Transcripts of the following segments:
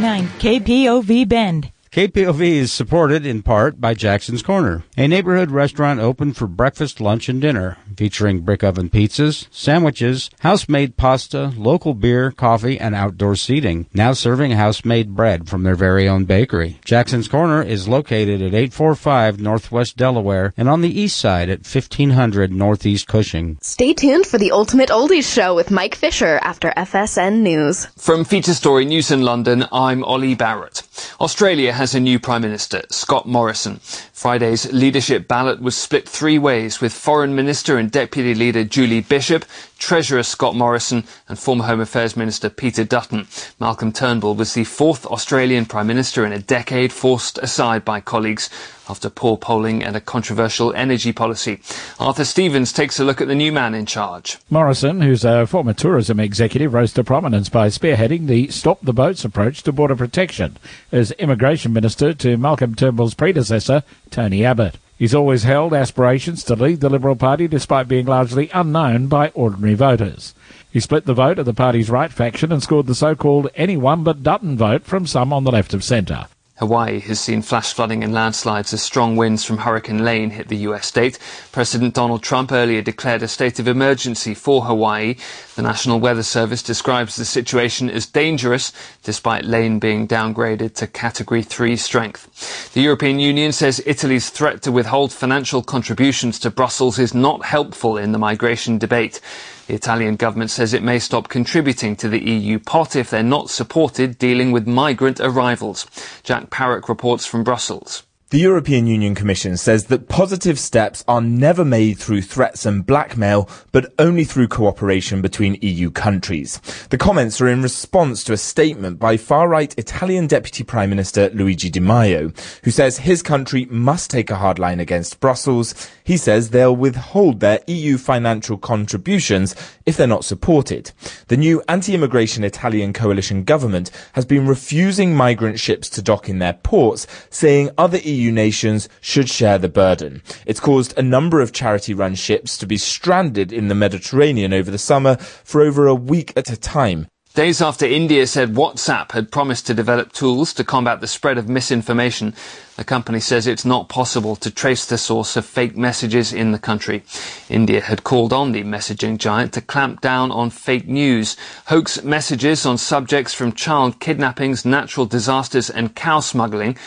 9 KPOV Bend. KPOV is supported in part by Jackson's Corner, a neighborhood restaurant open for breakfast, lunch, and dinner, featuring brick oven pizzas, sandwiches, house-made pasta, local beer, coffee, and outdoor seating. Now serving house-made bread from their very own bakery. Jackson's Corner is located at 845 Northwest Delaware and on the east side at 1500 Northeast Cushing. Stay tuned for the Ultimate Oldies Show with Mike Fisher after FSN News. From Feature Story News in London, I'm Ollie Barrett. Australia has has a new Prime Minister, Scott Morrison. Friday's leadership ballot was split three ways, with Foreign Minister and Deputy Leader Julie Bishop, Treasurer Scott Morrison, and former Home Affairs Minister Peter Dutton. Malcolm Turnbull was the fourth Australian Prime Minister in a decade, forced aside by colleagues after poor polling and a controversial energy policy. Arthur Stevens takes a look at the new man in charge. Morrison, who's a former tourism executive, rose to prominence by spearheading the Stop the Boats approach to border protection as immigration minister to Malcolm Turnbull's predecessor, Tony Abbott. He's always held aspirations to lead the Liberal Party despite being largely unknown by ordinary voters. He split the vote of the party's right faction and scored the so-called anyone but Dutton vote from some on the left of centre. Hawaii has seen flash flooding and landslides as strong winds from Hurricane Lane hit the US state. President Donald Trump earlier declared a state of emergency for Hawaii. The National Weather Service describes the situation as dangerous, despite Lane being downgraded to Category 3 strength. The European Union says Italy's threat to withhold financial contributions to Brussels is not helpful in the migration debate. The Italian government says it may stop contributing to the EU pot if they're not supported dealing with migrant arrivals. Jack Parrock reports from Brussels. The European Union Commission says that positive steps are never made through threats and blackmail, but only through cooperation between EU countries. The comments are in response to a statement by far-right Italian Deputy Prime Minister Luigi Di Maio, who says his country must take a hard line against Brussels. He says they'll withhold their EU financial contributions if they're not supported. The new anti-immigration Italian coalition government has been refusing migrant ships to dock in their ports, saying other EU EU nations should share the burden. It's caused a number of charity-run ships to be stranded in the Mediterranean over the summer for over a week at a time. Days after India said WhatsApp had promised to develop tools to combat the spread of misinformation, the company says it's not possible to trace the source of fake messages in the country. India had called on the messaging giant to clamp down on fake news. Hoax messages on subjects from child kidnappings, natural disasters and cow smuggling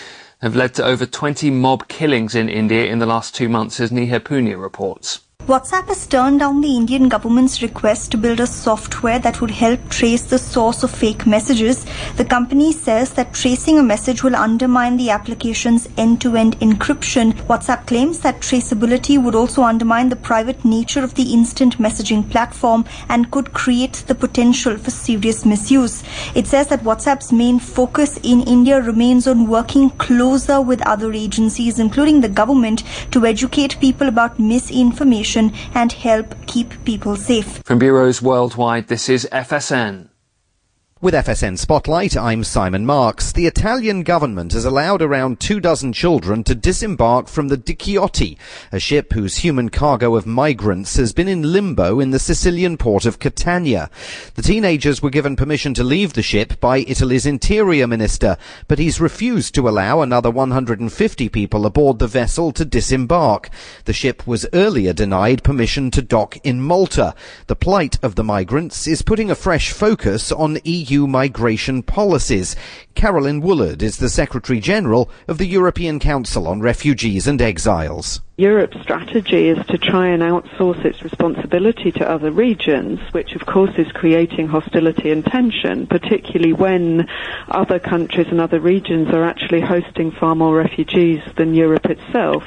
have led to over 20 mob killings in India in the last two months, as Nihar Punya reports. WhatsApp has turned down the Indian government's request to build a software that would help trace the source of fake messages. The company says that tracing a message will undermine the application's end-to-end encryption. WhatsApp claims that traceability would also undermine the private nature of the instant messaging platform and could create the potential for serious misuse. It says that WhatsApp's main focus in India remains on working closer with other agencies, including the government, to educate people about misinformation and help keep people safe. From bureaus worldwide, this is FSN. With FSN Spotlight, I'm Simon Marks. The Italian government has allowed around two dozen children to disembark from the Diciotti, a ship whose human cargo of migrants has been in limbo in the Sicilian port of Catania. The teenagers were given permission to leave the ship by Italy's interior minister, but he's refused to allow another 150 people aboard the vessel to disembark. The ship was earlier denied permission to dock in Malta. The plight of the migrants is putting a fresh focus on EU EU migration policies. Carolyn Woollard is the Secretary General of the European Council on Refugees and Exiles. Europe's strategy is to try and outsource its responsibility to other regions, which of course is creating hostility and tension, particularly when other countries and other regions are actually hosting far more refugees than Europe itself.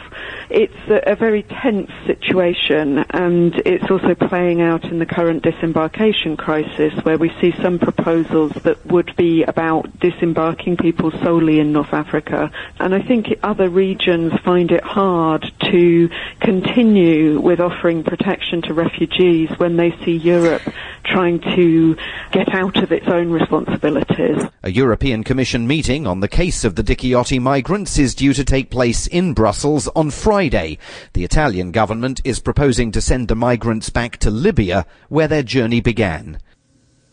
It's a, a very tense situation and it's also playing out in the current disembarkation crisis where we see some proposals that would be about disembarking people solely in North Africa. And I think other regions find it hard to to continue with offering protection to refugees when they see Europe trying to get out of its own responsibilities. A European Commission meeting on the case of the Diciotti migrants is due to take place in Brussels on Friday. The Italian government is proposing to send the migrants back to Libya, where their journey began.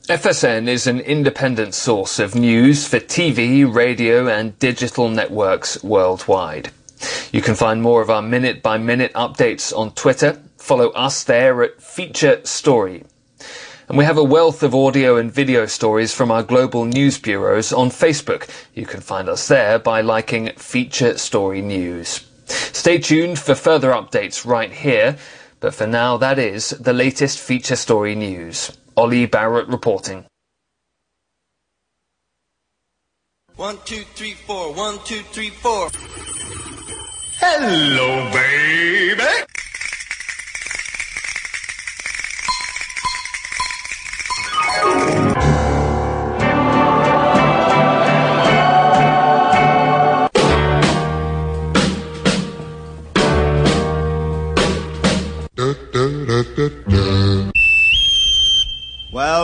FSN is an independent source of news for TV, radio, and digital networks worldwide. You can find more of our minute by minute updates on Twitter. Follow us there at Feature Story. And we have a wealth of audio and video stories from our global news bureaus on Facebook. You can find us there by liking Feature Story News. Stay tuned for further updates right here, but for now that is the latest Feature Story News. Ollie Barrett reporting. One, two, three, four. One, two, three, four. Hello, baby.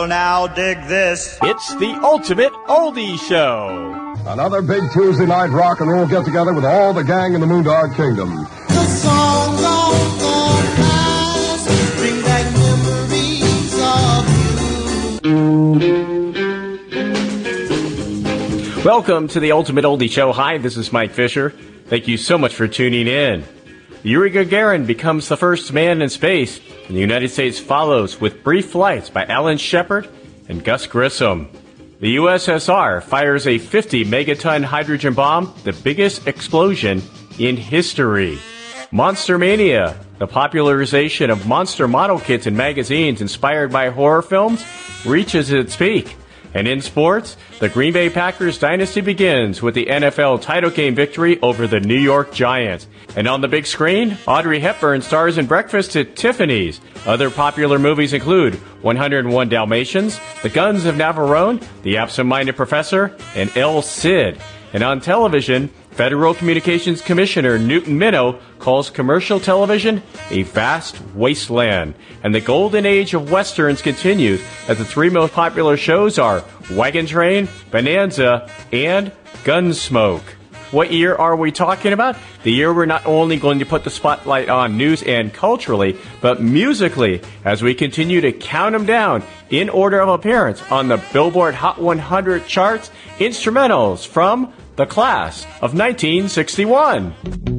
Well, now dig this. It's the ultimate oldie show. Another big Tuesday night rock and roll get together with all the gang in the Moondog Kingdom. The songs of the past bring back memories of you. Welcome to the Ultimate Oldie Show. Hi, this is Mike Fisher. Thank you so much for tuning in. Yuri Gagarin becomes the first man in space, and the United States follows with brief flights by Alan Shepard and Gus Grissom. The USSR fires a 50 megaton hydrogen bomb, the biggest explosion in history. Monster Mania, the popularization of monster model kits and magazines inspired by horror films, reaches its peak. And in sports, the Green Bay Packers dynasty begins with the NFL title game victory over the New York Giants. And on the big screen, Audrey Hepburn stars in Breakfast at Tiffany's. Other popular movies include 101 Dalmatians, The Guns of Navarone, The Absent-Minded Professor, and El Cid. And on television, Federal Communications Commissioner Newton Minow calls commercial television a vast wasteland. And the golden age of westerns continues as the three most popular shows are Wagon Train, Bonanza, and Gunsmoke. What year are we talking about? The year we're not only going to put the spotlight on news and culturally, but musically as we continue to count them down in order of appearance on the Billboard Hot 100 charts, instrumentals from the class of 1961.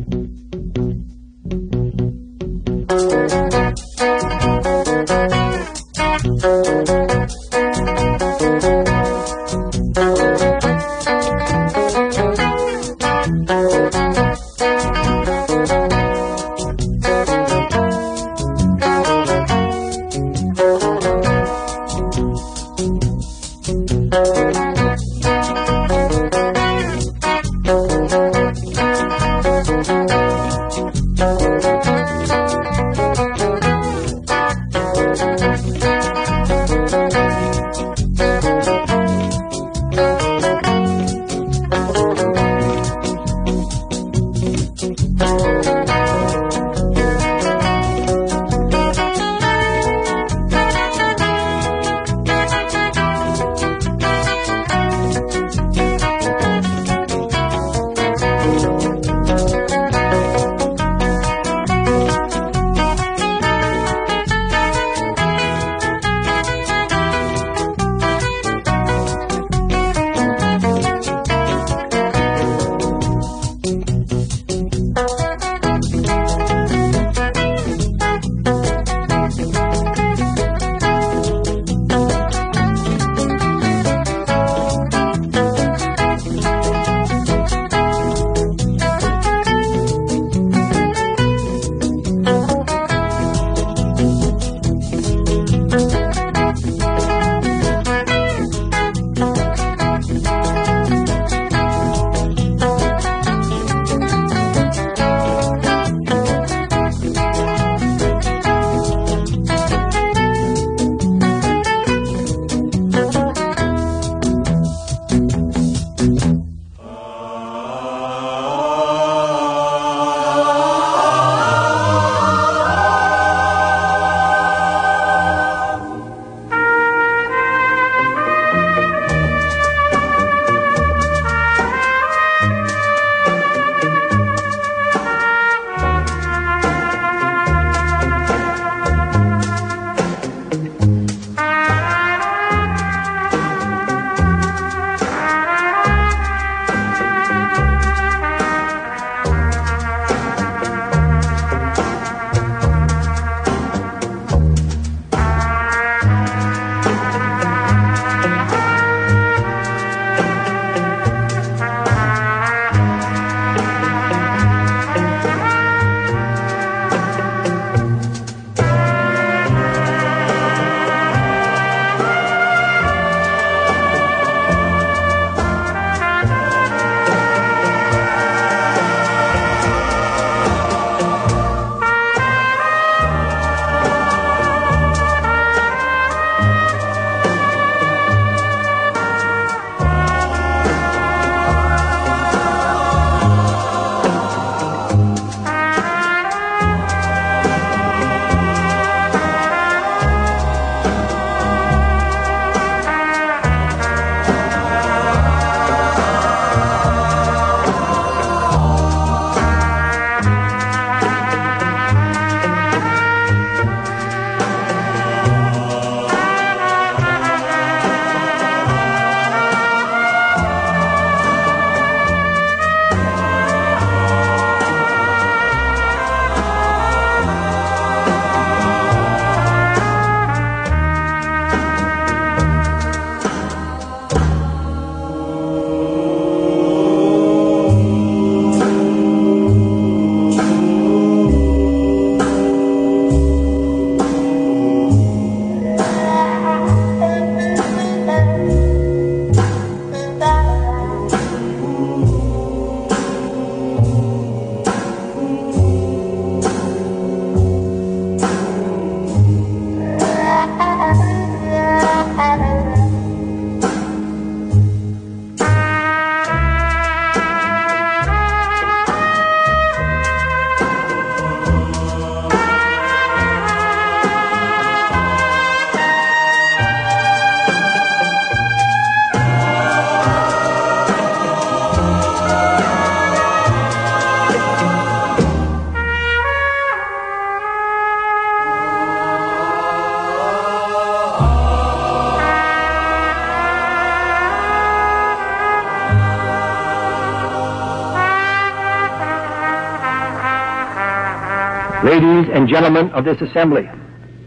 And gentlemen of this assembly,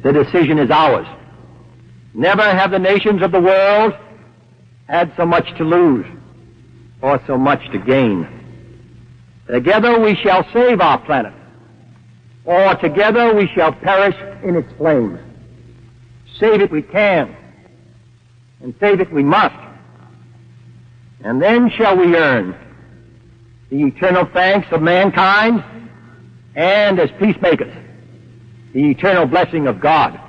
the decision is ours. Never have the nations of the world had so much to lose or so much to gain. Together we shall save our planet, or together we shall perish in its flames. Save it we can, and save it we must. And then shall we earn the eternal thanks of mankind and as peacemakers, the eternal blessing of God.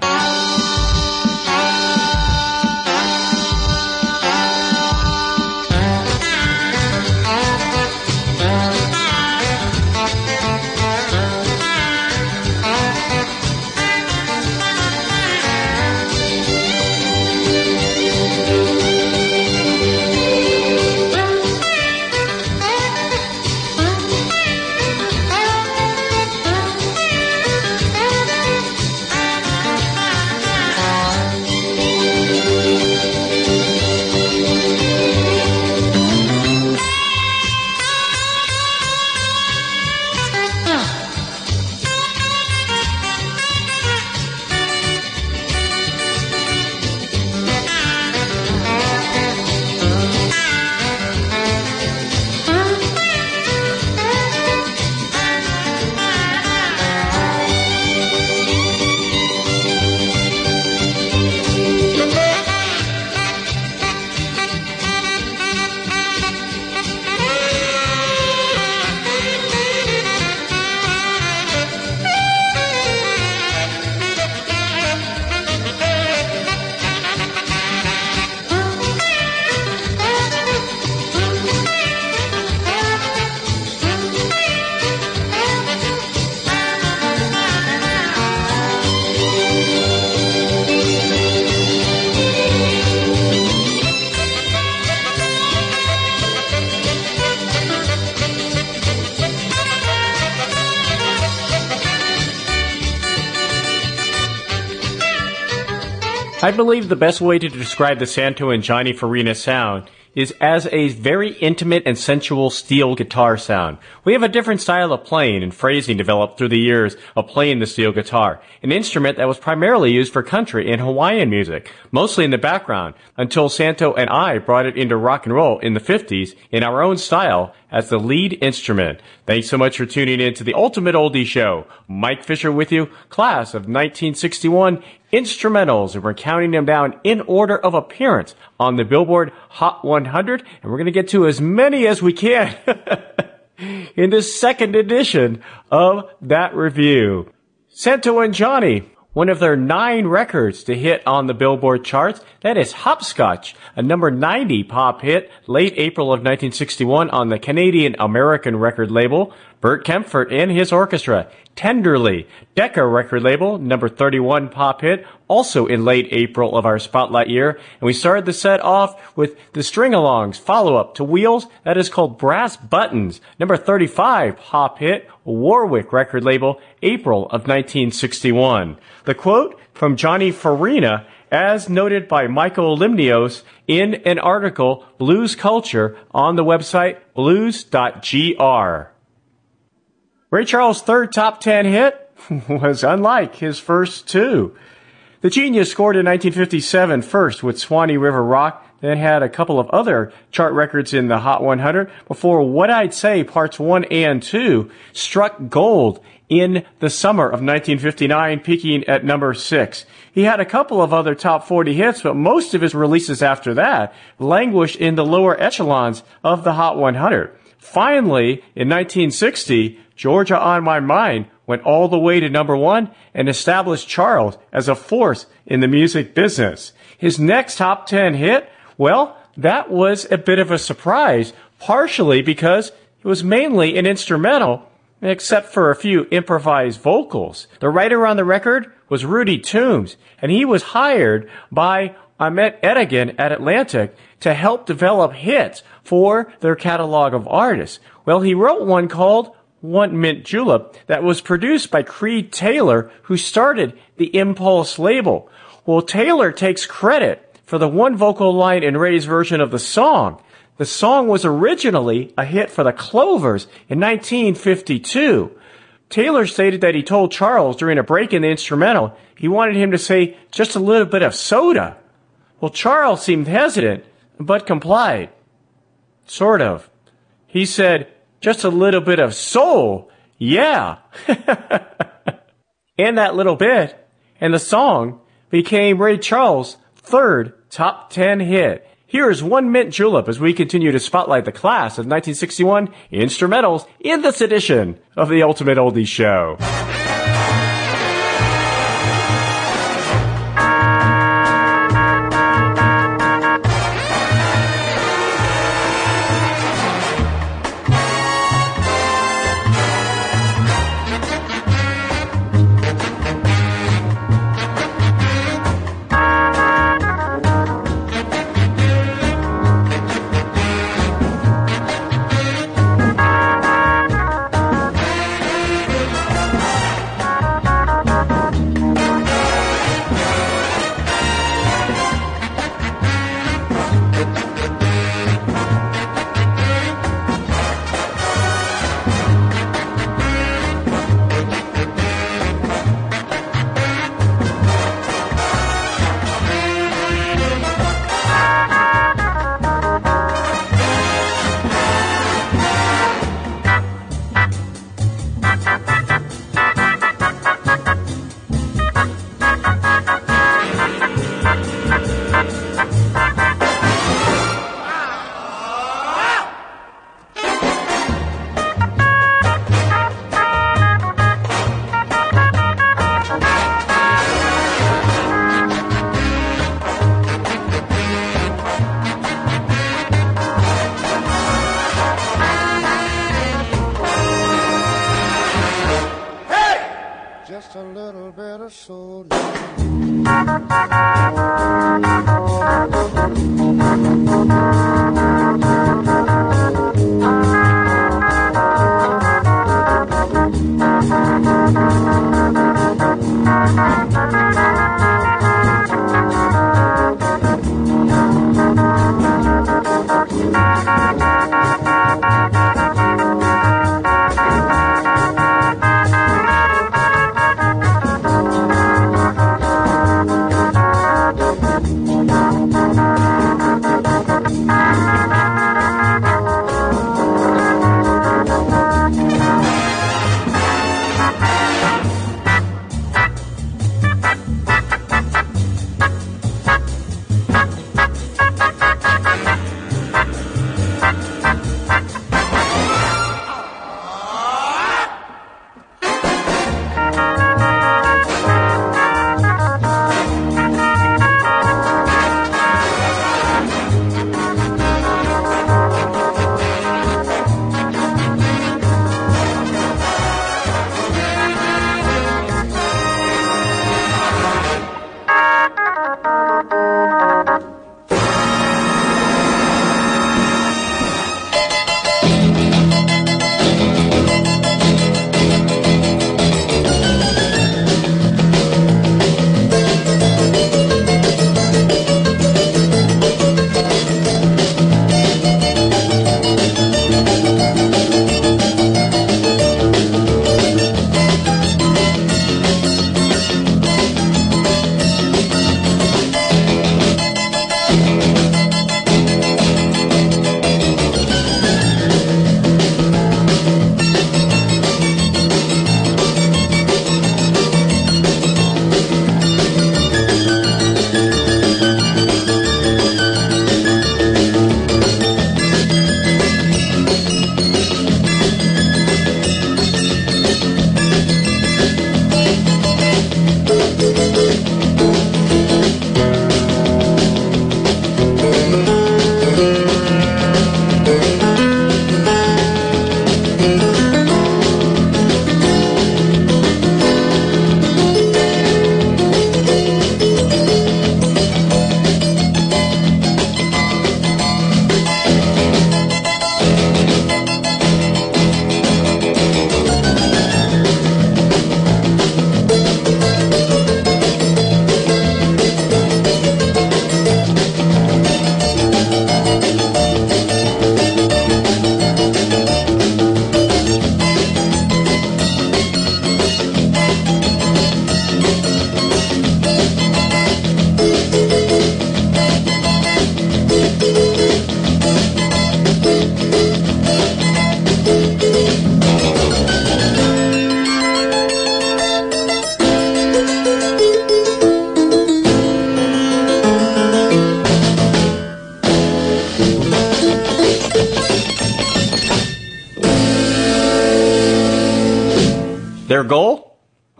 Believe the best way to describe the Santo and Johnny Farina sound is as a very intimate and sensual steel guitar sound. We have a different style of playing and phrasing developed through the years of playing the steel guitar, an instrument that was primarily used for country and Hawaiian music, mostly in the background, until Santo and I brought it into rock and roll in the 50s in our own style as the lead instrument. Thanks so much for tuning in to the Ultimate Oldie Show. Mike Fisher with you, class of 1961 instrumentals, and we're counting them down in order of appearance on the Billboard Hot 100, and we're going to get to as many as we can in this second edition of that review. Santo and Johnny, one of their nine records to hit on the Billboard charts. That is Hopscotch, a number 90 pop hit late April of 1961 on the Canadian American record label. Bert Kaempfert and his orchestra. Tenderly, Decca record label, number 31 pop hit, also in late April of our spotlight year. And we started the set off with the String-A-Longs follow-up to Wheels, that is called Brass Buttons, number 35 pop hit, Warwick record label, April of 1961. The quote from Johnny Farina as noted by Michael Limnios in an article, Blues Culture, on the website blues.gr. Ray Charles' third top 10 hit was unlike his first two. The Genius scored in 1957 first with Swanee River Rock, then had a couple of other chart records in the Hot 100 before What I'd Say Parts 1 and 2 struck gold in the summer of 1959, peaking at number 6. He had a couple of other top 40 hits, but most of his releases after that languished in the lower echelons of the Hot 100. Finally, in 1960, Georgia on My Mind went all the way to number one and established Charles as a force in the music business. His next top 10 hit, well, that was a bit of a surprise, partially because it was mainly an instrumental, except for a few improvised vocals. The writer on the record was Rudy Toombs, and he was hired by Ahmet Ertegun at Atlantic to help develop hits for their catalog of artists. Well, he wrote one called one Mint Julep that was produced by Creed Taylor, who started the Impulse label. Well, Taylor takes credit for the one vocal line in Ray's version of the song. The song was originally a hit for the Clovers in 1952. Taylor stated that he told Charles during a break in the instrumental he wanted him to say just a little bit of soda. Well, Charles seemed hesitant, but complied. Sort of. He said, just a little bit of soul. Yeah. and that little bit, and the song became Ray Charles' third top 10 hit. Here is One Mint Julep as we continue to spotlight the class of 1961 instrumentals in this edition of the Ultimate Oldies Show.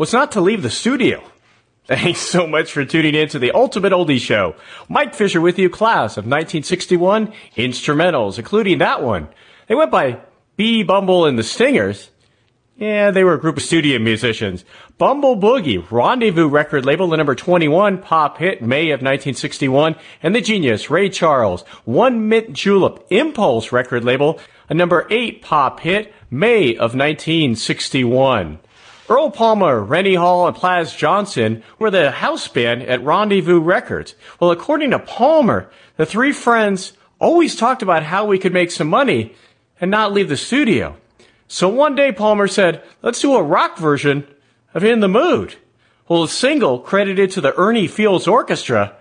Was not to leave the studio. Thanks so much for tuning in to the Ultimate Oldie Show. Mike Fisher with you, class of 1961 instrumentals, including that one. They went by B. Bumble and the Stingers. Yeah, they were a group of studio musicians. Bumble Boogie, Rendezvous record label, the number 21 pop hit, May of 1961, and the genius, Ray Charles, One Mint Julep, Impulse record label, a number 8 pop hit, May of 1961. Earl Palmer, Rennie Hall, and Plas Johnson were the house band at Rendezvous Records. Well, according to Palmer, the three friends always talked about how we could make some money and not leave the studio. So one day Palmer said, let's do a rock version of In the Mood. Well, the single, credited to the Ernie Fields Orchestra,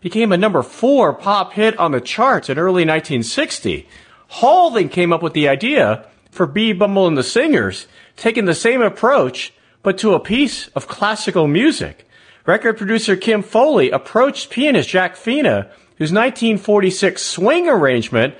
became a number four pop hit on the charts in early 1960. Hall then came up with the idea for B. Bumble and the Singers, taking the same approach, but to a piece of classical music. Record producer Kim Fowley approached pianist Jack Fina, whose 1946 swing arrangement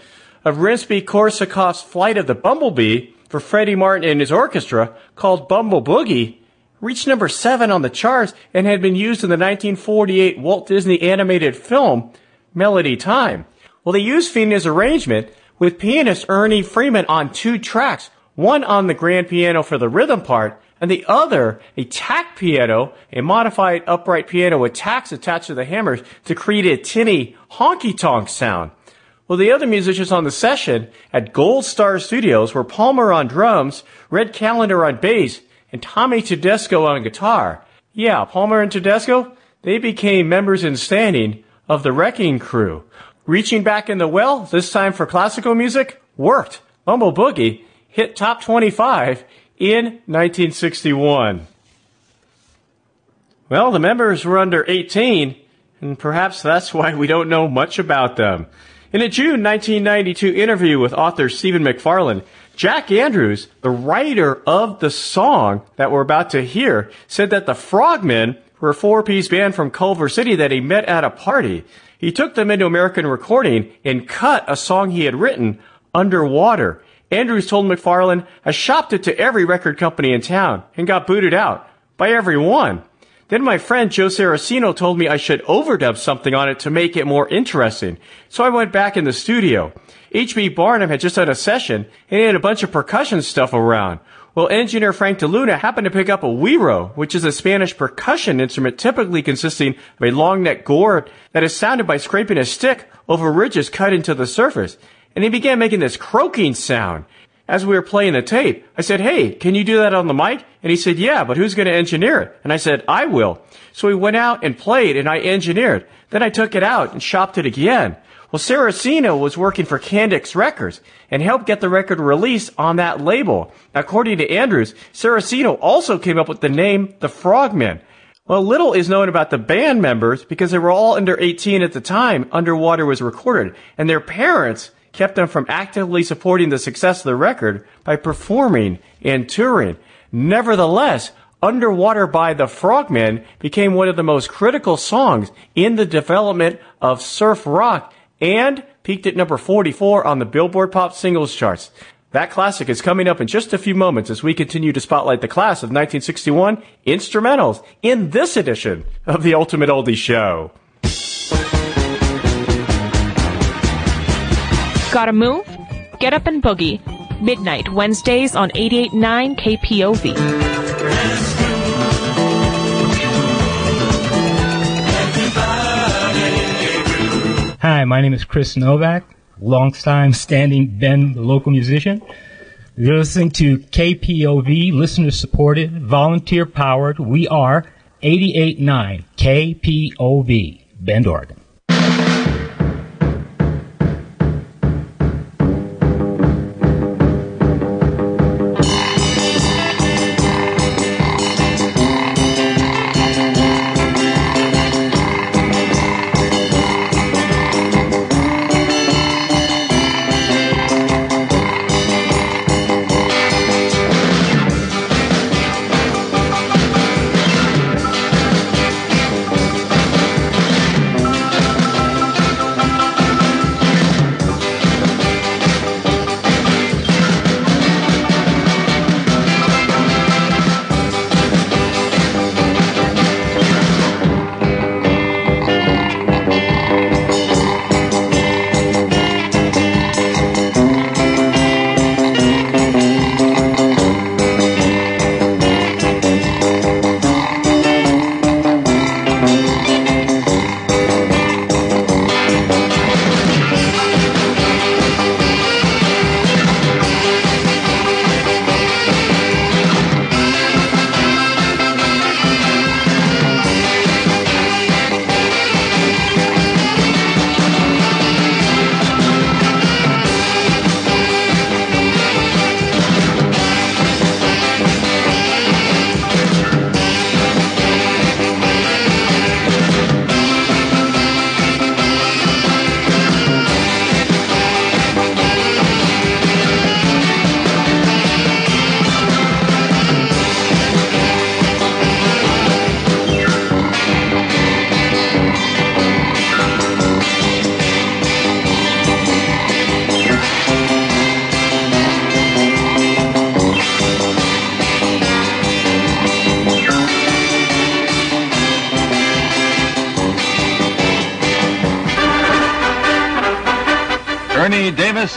of Rimsky-Korsakov's Flight of the Bumblebee for Freddy Martin and his orchestra, called Bumble Boogie, reached number seven on the charts and had been used in the 1948 Walt Disney animated film Melody Time. Well, they used Fina's arrangement with pianist Ernie Freeman on two tracks, one on the grand piano for the rhythm part, and the other a tack piano, a modified upright piano with tacks attached to the hammers to create a tinny honky tonk sound. Well, the other musicians on the session at Gold Star Studios were Palmer on drums, Red Callender on bass, and Tommy Tedesco on guitar. Yeah, Palmer and Tedesco, they became members in standing of the Wrecking Crew. Reaching back in the well, this time for classical music, worked. Bumble Boogie hit top 25 in 1961. Well, the members were under 18, and perhaps that's why we don't know much about them. In a June 1992 interview with author Stephen McFarland, Jack Andrews, the writer of the song that we're about to hear, said that the Frogmen were a four-piece band from Culver City that he met at a party. He took them into American Recording and cut a song he had written, Underwater. Andrews told McFarland, I shopped it to every record company in town and got booted out by every one. Then my friend Joe Saraceno told me I should overdub something on it to make it more interesting. So I went back in the studio. H.B. Barnum had just done a session and he had a bunch of percussion stuff around. Well, engineer Frank DeLuna happened to pick up a güiro, which is a Spanish percussion instrument typically consisting of a long neck gourd that is sounded by scraping a stick over ridges cut into the surface. And he began making this croaking sound as we were playing the tape, I said, Hey, can you do that on the mic? And he said, Yeah, but who's going to engineer it? And I said, I will. So we went out and played and I engineered. Then I took it out and shopped it again. Well, Saraceno was working for Candix Records and helped get the record released on that label. According to Andrews, Saraceno also came up with the name The Frogmen. Well, little is known about the band members because they were all under 18 at the time Underwater was recorded, and their parents kept them from actively supporting the success of the record by performing and touring. Nevertheless, Underwater by the Frogmen became one of the most critical songs in the development of surf rock and peaked at number 44 on the Billboard Pop Singles charts. That classic is coming up in just a few moments as we continue to spotlight the class of 1961 instrumentals in this edition of the Ultimate Oldie Show. Gotta move? Get up and boogie. Midnight, Wednesdays on 88.9 KPOV. Hi, my name is Chris Novak, long-time standing Bend, local musician. You're listening to KPOV, listener supported, volunteer powered. We are 88.9 KPOV, Bend, Oregon.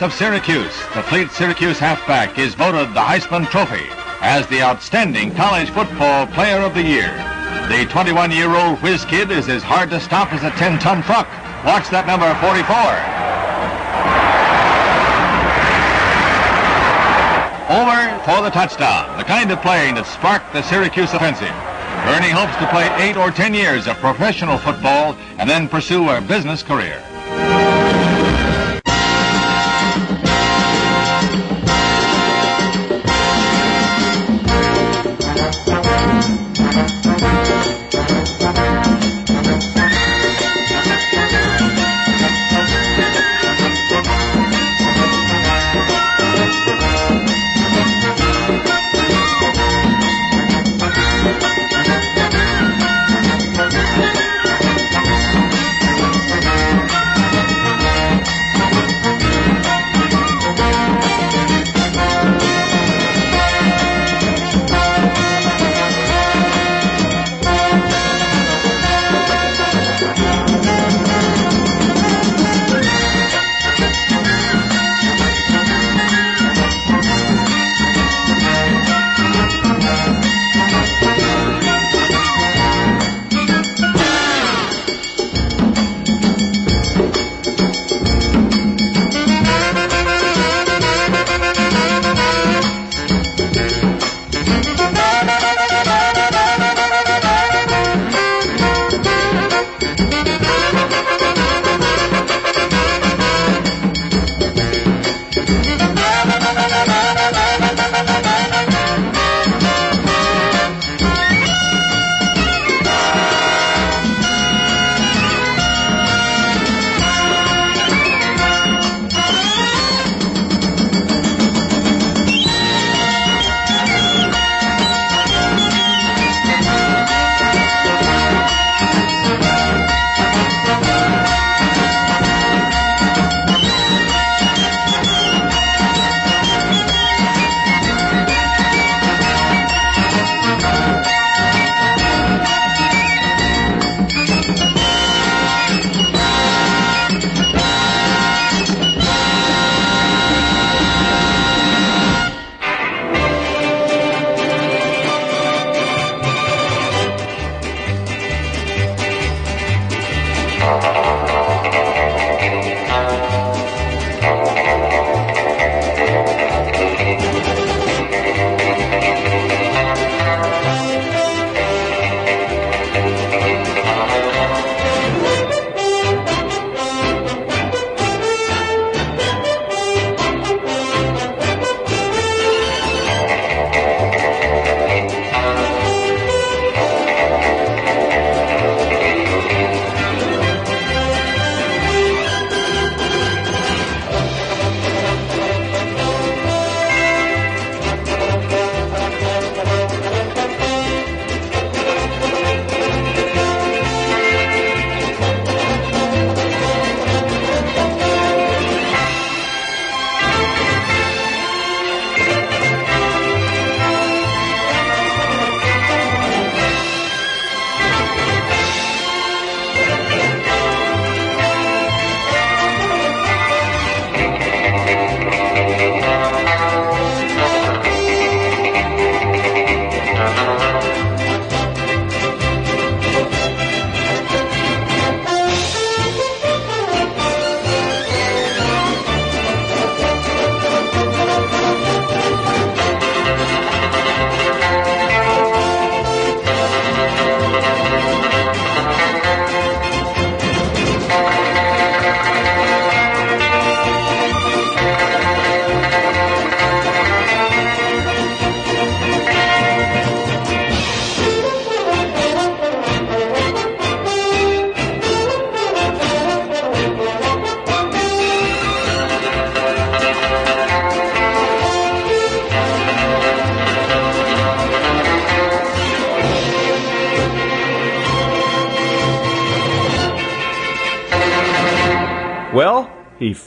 Of Syracuse, the Fleet Syracuse halfback, is voted the Heisman Trophy as the outstanding college football player of the year. The 21-year-old whiz kid is as hard to stop as a 10-ton truck. Watch that number 44. Over for the touchdown, the kind of playing that sparked the Syracuse offensive. Ernie hopes to play eight or ten years of professional football and then pursue a business career.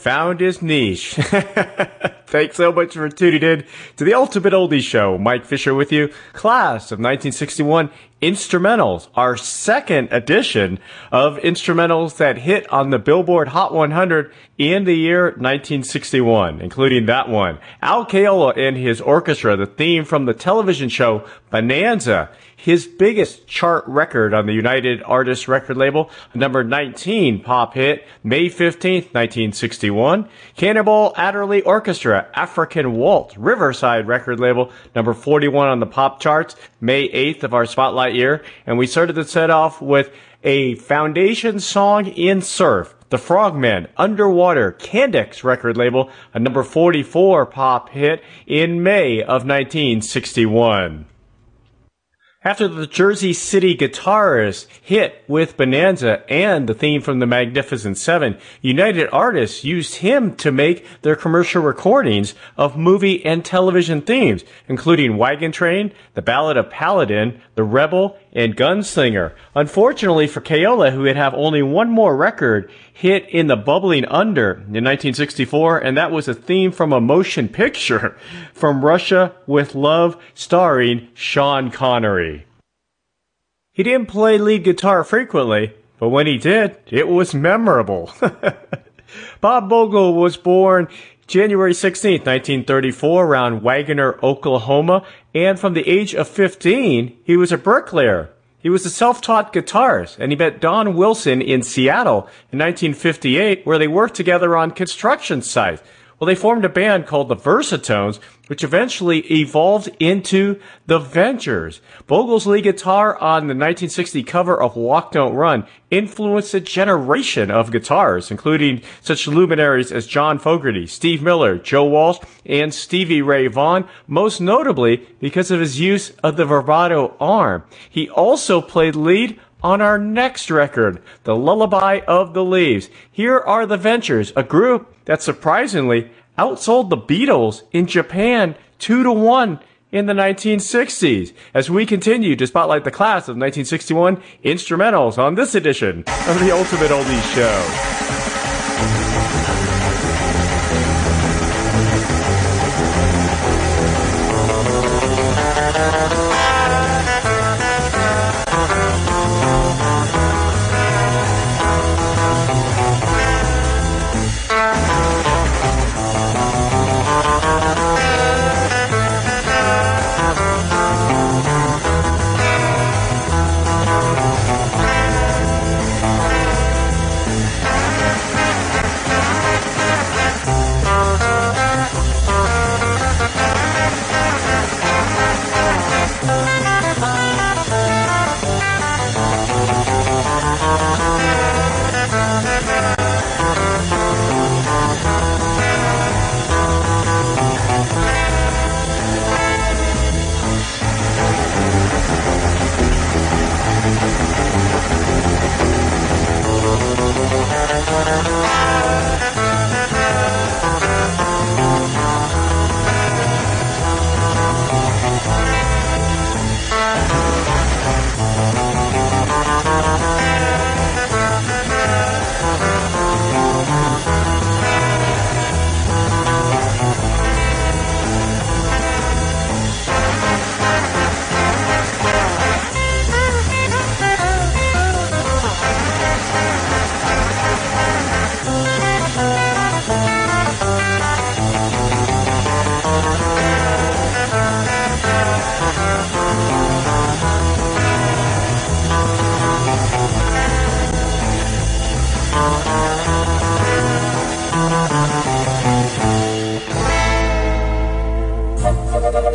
Found his niche. Thanks so much for tuning in to the Ultimate Oldies Show. Mike Fisher with you. Class of 1961 Instrumentals, our second edition of instrumentals that hit on the Billboard Hot 100 in the year 1961, including that one. Al Caiola and his orchestra, the theme from the television show Bonanza, his biggest chart record on the United Artists record label, number 19 pop hit, May 15th, 1961. Cannonball Adderley Orchestra, African Waltz, Riverside record label, number 41 on the pop charts, May 8th of our spotlight year. And we started the set off with a foundation song in surf. The Frogmen, Underwater, Candix record label, a number 44 pop hit in May of 1961. After the Jersey City guitarist hit with Bonanza and the theme from the Magnificent Seven, United Artists used him to make their commercial recordings of movie and television themes, including Wagon Train, The Ballad of Paladin, The Rebel, and Gunslinger. Unfortunately for Caiola, who would have only one more record hit in the bubbling under in 1964, and that was a theme from a motion picture from Russia with Love starring Sean Connery. He didn't play lead guitar frequently, but when he did, it was memorable. Bob Bogle was born January 16, 1934, around Wagoner, Oklahoma, and from the age of 15, he was a bricklayer. He was a self-taught guitarist, and he met Don Wilson in Seattle in 1958, where they worked together on construction sites. Well, they formed a band called the Versatones, which eventually evolved into the Ventures. Bogle's lead guitar on the 1960 cover of Walk Don't Run influenced a generation of guitarists, including such luminaries as John Fogerty, Steve Miller, Joe Walsh, and Stevie Ray Vaughan, most notably because of his use of the vibrato arm. He also played lead on our next record, The Lullaby of the Leaves. Here are the Ventures, a group that surprisingly outsold the Beatles in Japan 2 to 1 in the 1960s. As we continue to spotlight the class of 1961 instrumentals on this edition of the Ultimate Oldies Show.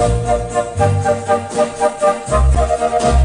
Thank you.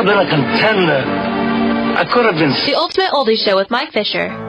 Could have been a contender. I could have been. The Ultimate Oldies Show with Mike Fisher.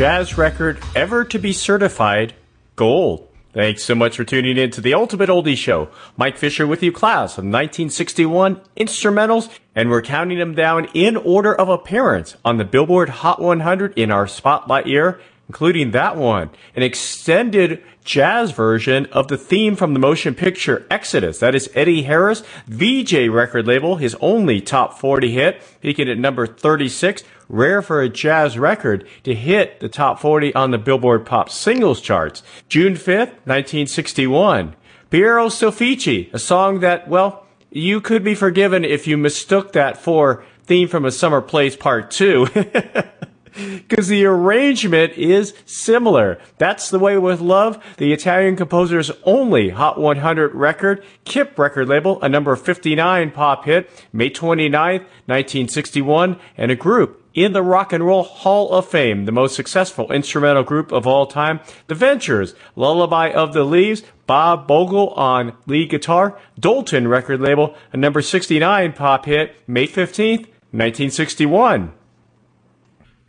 Jazz record ever to be certified gold. Thanks so much for tuning in to the Ultimate Oldie Show. Mike Fisher with you, class of 1961 instrumentals, and we're counting them down in order of appearance on the Billboard Hot 100 in our spotlight year, including that one, an extended jazz version of the theme from the motion picture Exodus. That is Eddie Harris, Vee-Jay record label, his only top 40 hit, peaking at number 36 rare for a jazz record to hit the top 40 on the Billboard Pop Singles charts. June 5th, 1961. Piero Soffici, a song that, well, you could be forgiven if you mistook that for Theme from a Summer Place Part 2. Because the arrangement is similar. That's the way with love. The Italian composer's only Hot 100 record, Kip record label, a number 59 pop hit, May 29th, 1961, and a group in the Rock and Roll Hall of Fame, the most successful instrumental group of all time. The Ventures, Lullaby of the Leaves, Bob Bogle on lead guitar, Dolton record label, a number 69 pop hit, May 15th, 1961.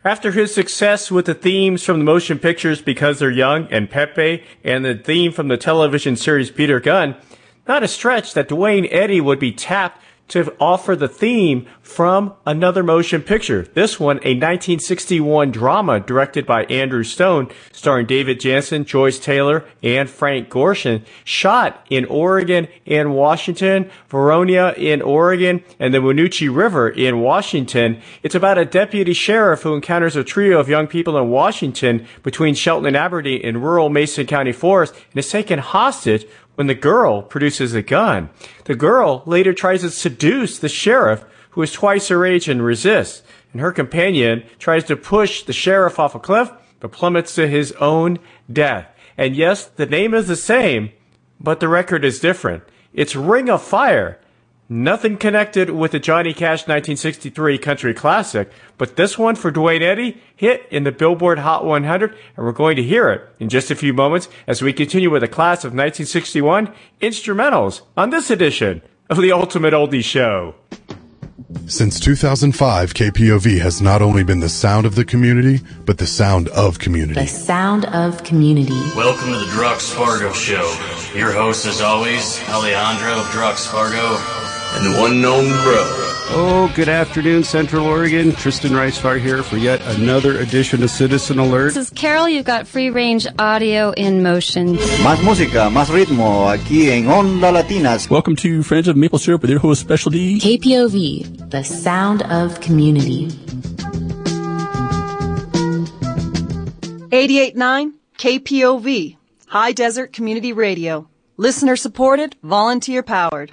After his success with the themes from the motion pictures Because They're Young and Pepe and the theme from the television series Peter Gunn, not a stretch that Duane Eddy would be tapped to offer the theme from another motion picture. This one, a 1961 drama directed by Andrew Stone, starring David Janssen, Joyce Taylor, and Frank Gorshin, shot in Oregon and Washington, Verona in Oregon, and the Wenatchee River in Washington. It's about a deputy sheriff who encounters a trio of young people in Washington between Shelton and Aberdeen in rural Mason County forest and is taken hostage when the girl produces a gun. The girl later tries to seduce the sheriff, who is twice her age and resists, and her companion tries to push the sheriff off a cliff, but plummets to his own death. And yes, the name is the same, but the record is different. It's Ring of Fire, Nothing connected with the Johnny Cash 1963 country classic, but this one for Duane Eddy hit in the Billboard Hot 100, and we're going to hear it in just a few moments as we continue with a class of 1961 instrumentals on this edition of the Ultimate Oldie Show. Since 2005, KPOV has not only been the sound of the community, but the sound of community. The sound of community. Welcome to the Drux Fargo Show. Your host, as always, Alejandro of Drux Fargo, and the one known bro. Oh, good afternoon, Central Oregon. Tristan Ricefire here for yet another edition of Citizen Alert. This is Carol. You've got free range audio in motion. Más música, más ritmo aquí en Onda Latinas. Welcome to Friends of Maple Syrup with your host, Specialty. KPOV, the sound of community. 889 KPOV, High Desert Community Radio. Listener supported, volunteer powered.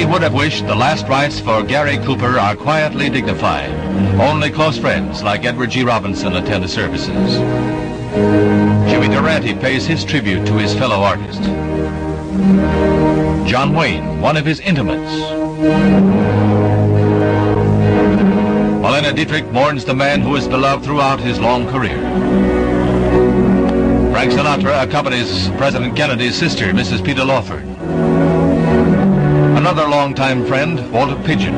He would have wished, the last rites for Gary Cooper are quietly dignified. Only close friends like Edward G. Robinson attend the services. Jimmy Durante pays his tribute to his fellow artist. John Wayne, one of his intimates. Marlene Dietrich mourns the man who is beloved throughout his long career. Frank Sinatra accompanies President Kennedy's sister, Mrs. Peter Lawford. Another longtime friend, Walter Pidgeon.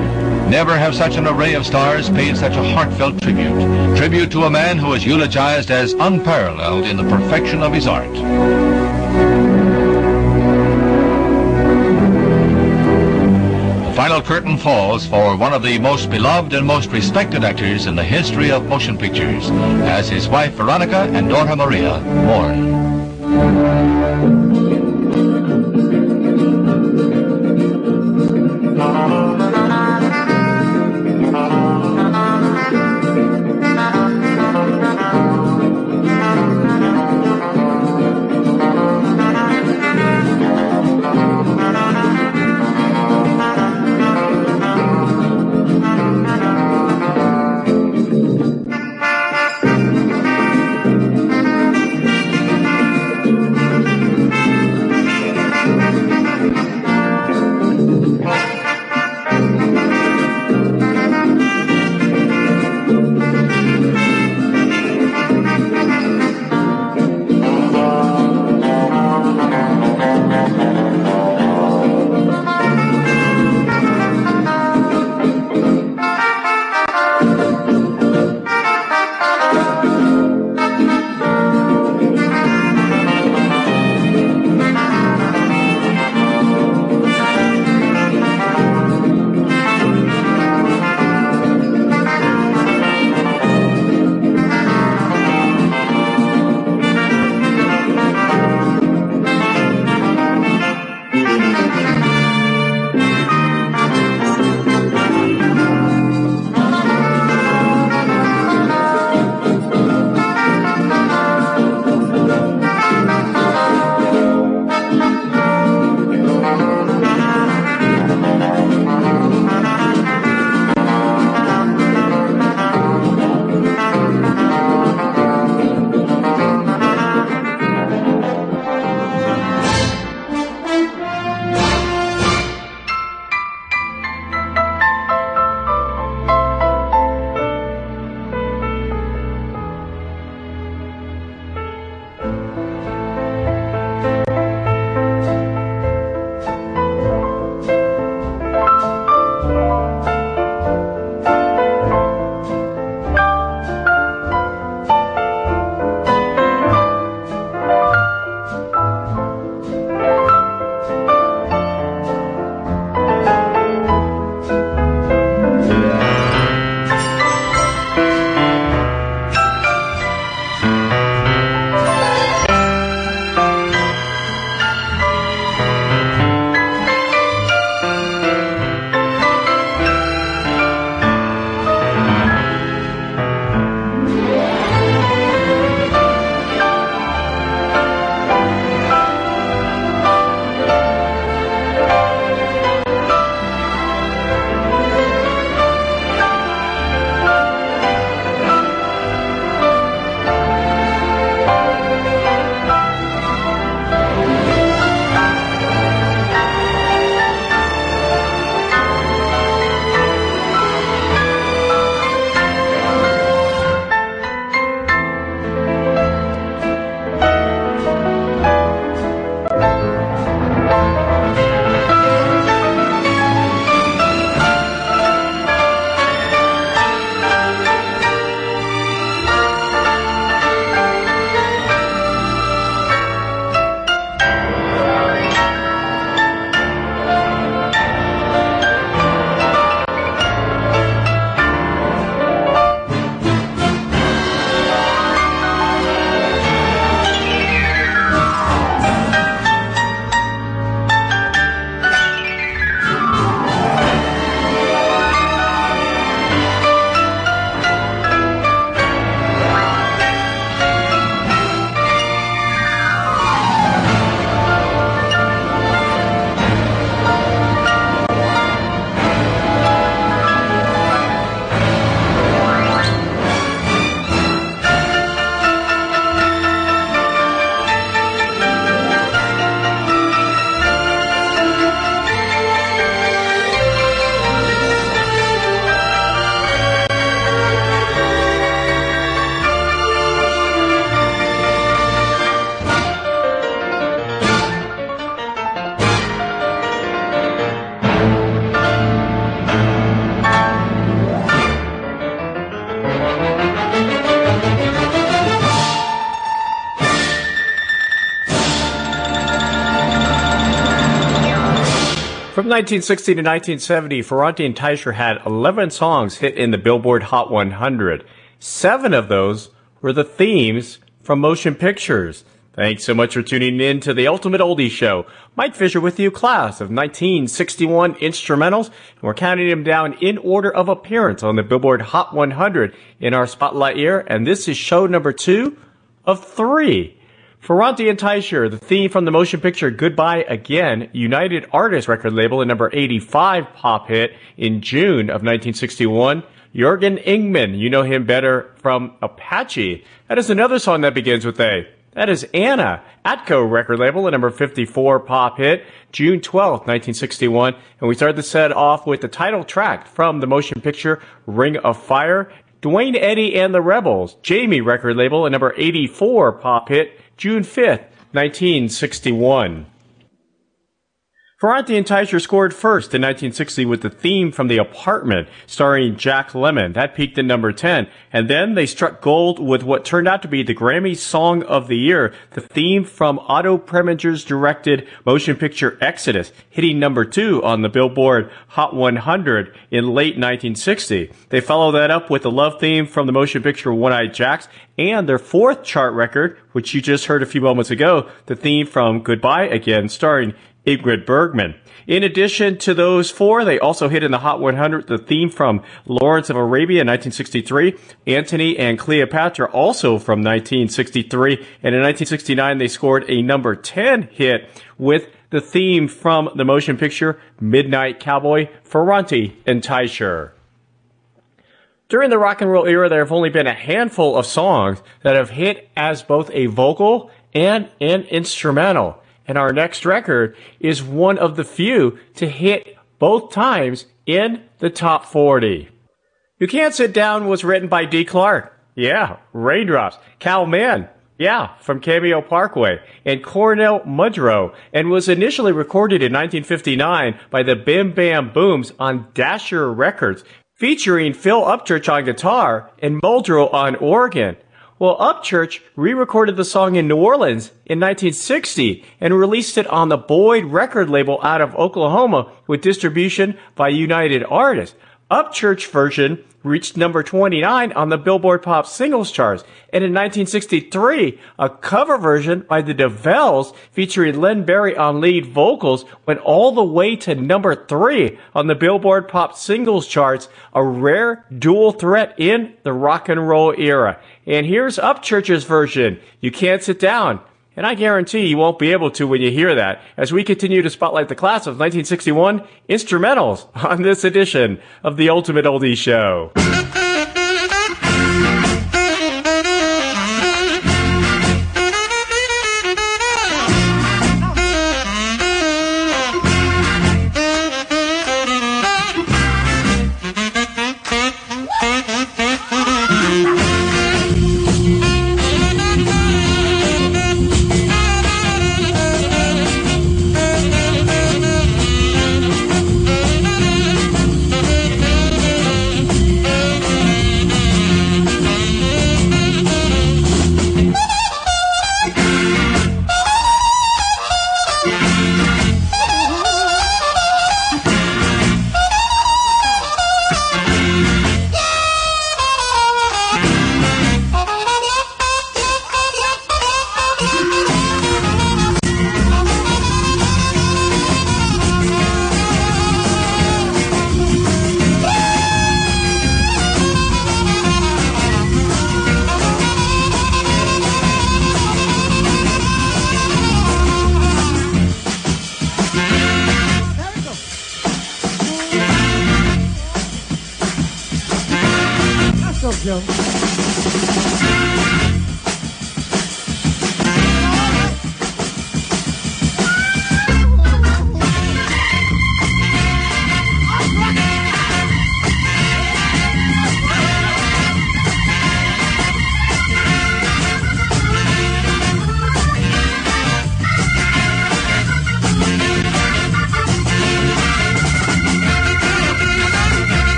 Never have such an array of stars paid such a heartfelt tribute. Tribute to a man who is eulogized as unparalleled in the perfection of his art. The final curtain falls for one of the most beloved and most respected actors in the history of motion pictures as his wife Veronica and daughter Maria mourn. 1960 to 1970, Ferrante and Teicher had 11 songs hit in the Billboard Hot 100. Seven of those were the themes from motion pictures. Thanks so much for tuning in to the Ultimate Oldie Show. Mike Fisher with you, class of 1961 instrumentals. And we're counting them down in order of appearance on the Billboard Hot 100 in our spotlight year. And this is show number two of three. Ferrante and Teicher, the theme from the motion picture Goodbye Again, United Artists record label, a number 85 pop hit in June of 1961. Jörgen Ingmann, you know him better from Apache. That is another song that begins with A. That is Anna, Atco record label, a number 54 pop hit, June 12th, 1961. And we started the set off with the title track from the motion picture Ring of Fire, Duane Eddy and the Rebels, Jamie record label, a number 84 pop hit, June 5th, 1961. Ferrante and Teicher scored first in 1960 with the theme from The Apartment, starring Jack Lemmon. That peaked at number 10. And then they struck gold with what turned out to be the Grammy Song of the Year, the theme from Otto Preminger's directed motion picture Exodus, hitting number 2 on the Billboard Hot 100 in late 1960. They followed that up with the love theme from the motion picture One-Eyed Jacks and their fourth chart record, which you just heard a few moments ago, the theme from Goodbye Again, starring Ingrid Bergman. In addition to those four, they also hit in the Hot 100 the theme from Lawrence of Arabia in 1963, Antony and Cleopatra also from 1963, and in 1969 they scored a number 10 hit with the theme from the motion picture Midnight Cowboy, Ferrante and Teicher. During the rock and roll era, there have only been a handful of songs that have hit as both a vocal and an instrumental. And our next record is one of the few to hit both times in the top 40. You Can't Sit Down was written by D. Clark. Yeah, Raindrops. Kal Mann. Yeah, from Cameo Parkway. And Cornell Muldrow. And was initially recorded in 1959 by the Bim Bam Booms on Dasher Records, featuring Phil Upchurch on guitar and Muldrow on organ. Well, Upchurch re-recorded the song in New Orleans in 1960 and released it on the Boyd record label out of Oklahoma with distribution by United Artists. Upchurch version reached number 29 on the Billboard Pop Singles charts. And in 1963, a cover version by the Dovells featuring Len Barry on lead vocals went all the way to number 3 on the Billboard Pop Singles charts, a rare dual threat in the rock and roll era. And here's Upchurch's version. You can't sit down. And I guarantee you won't be able to when you hear that as we continue to spotlight the class of 1961 instrumentals on this edition of the Ultimate Oldie Show.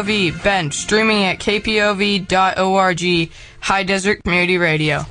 KPOV, Bend, streaming at kpov.org, High Desert Community Radio.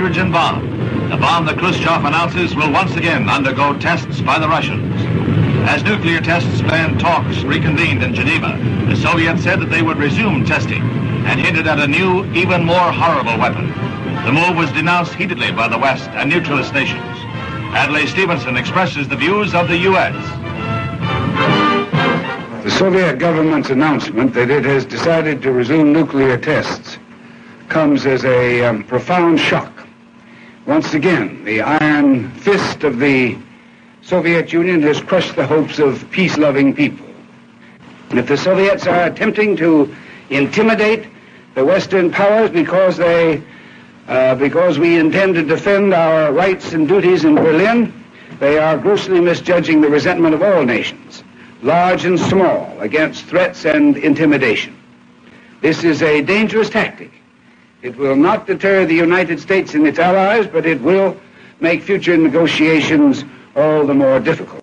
Hydrogen bomb. The bomb that Khrushchev announces will once again undergo tests by the Russians. As nuclear tests plan talks reconvened in Geneva, the Soviets said that they would resume testing and hinted at a new, even more horrible weapon. The move was denounced heatedly by the West and neutralist nations. Adlai Stevenson expresses the views of the U.S. The Soviet government's announcement that it has decided to resume nuclear tests comes as a um, profound shock. Once again, the iron fist of the Soviet Union has crushed the hopes of peace-loving people. And If the Soviets are attempting to intimidate the Western powers because they, uh, because we intend to defend our rights and duties in Berlin, they are grossly misjudging the resentment of all nations large and small, against threats and intimidation. This is a dangerous tactic. It will not deter the United States and its allies, but it will make future negotiations all the more difficult.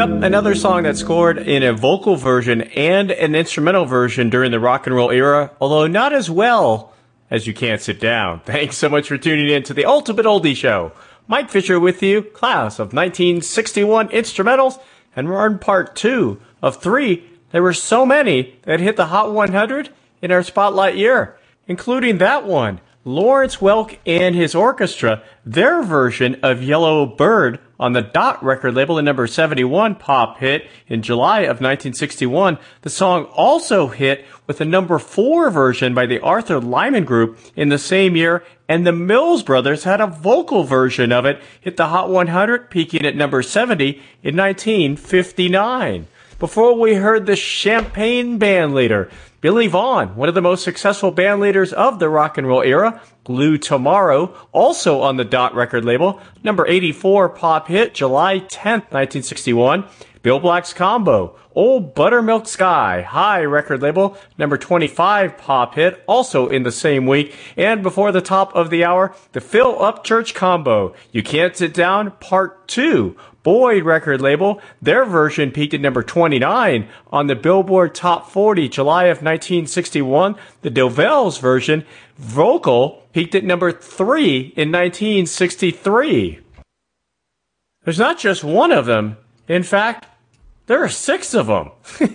Another song that scored in a vocal version and an instrumental version during the rock and roll era, although not as well as You Can't Sit Down. Thanks so much for tuning in to the Ultimate Oldie Show. Mike Fisher with you, class of 1961 instrumentals, and we're on part two of three. There were so many that hit the Hot 100 in our spotlight year, including that one. Lawrence Welk and his orchestra, their version of Yellow Bird on the Dot record label, the number 71 pop hit in July of 1961. The song also hit with a number 4 version by the Arthur Lyman Group in the same year, and the Mills Brothers had a vocal version of it, hit the Hot 100, peaking at number 70 in 1959. Before we heard the Champagne band leader, Billy Vaughn, one of the most successful band leaders of the rock and roll era, Blue Tomorrow, also on the Dot record label, number 84 pop hit, July 10th, 1961. Bill Black's combo, Old Buttermilk Sky, Hi record label, number 25 pop hit, also in the same week. And before the top of the hour, the Phil Upchurch combo, You Can't Sit Down, part 2, Boyd record label. Their version peaked at number 29 on the Billboard Top 40 July of 1961. The Dovells version, vocal, peaked at number 3 in 1963. There's not just one of them. In fact, there are six of them.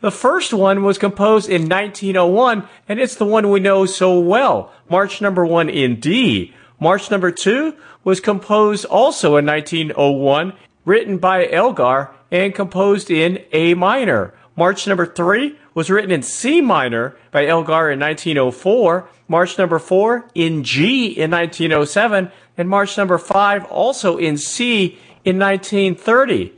the first one was composed in 1901, and it's the one we know so well. March number one in D. March number two was composed also in 1901, written by Elgar and composed in A minor. March number three was written in C minor by Elgar in 1904. March number four in G in 1907, and March number five also in C in 1930.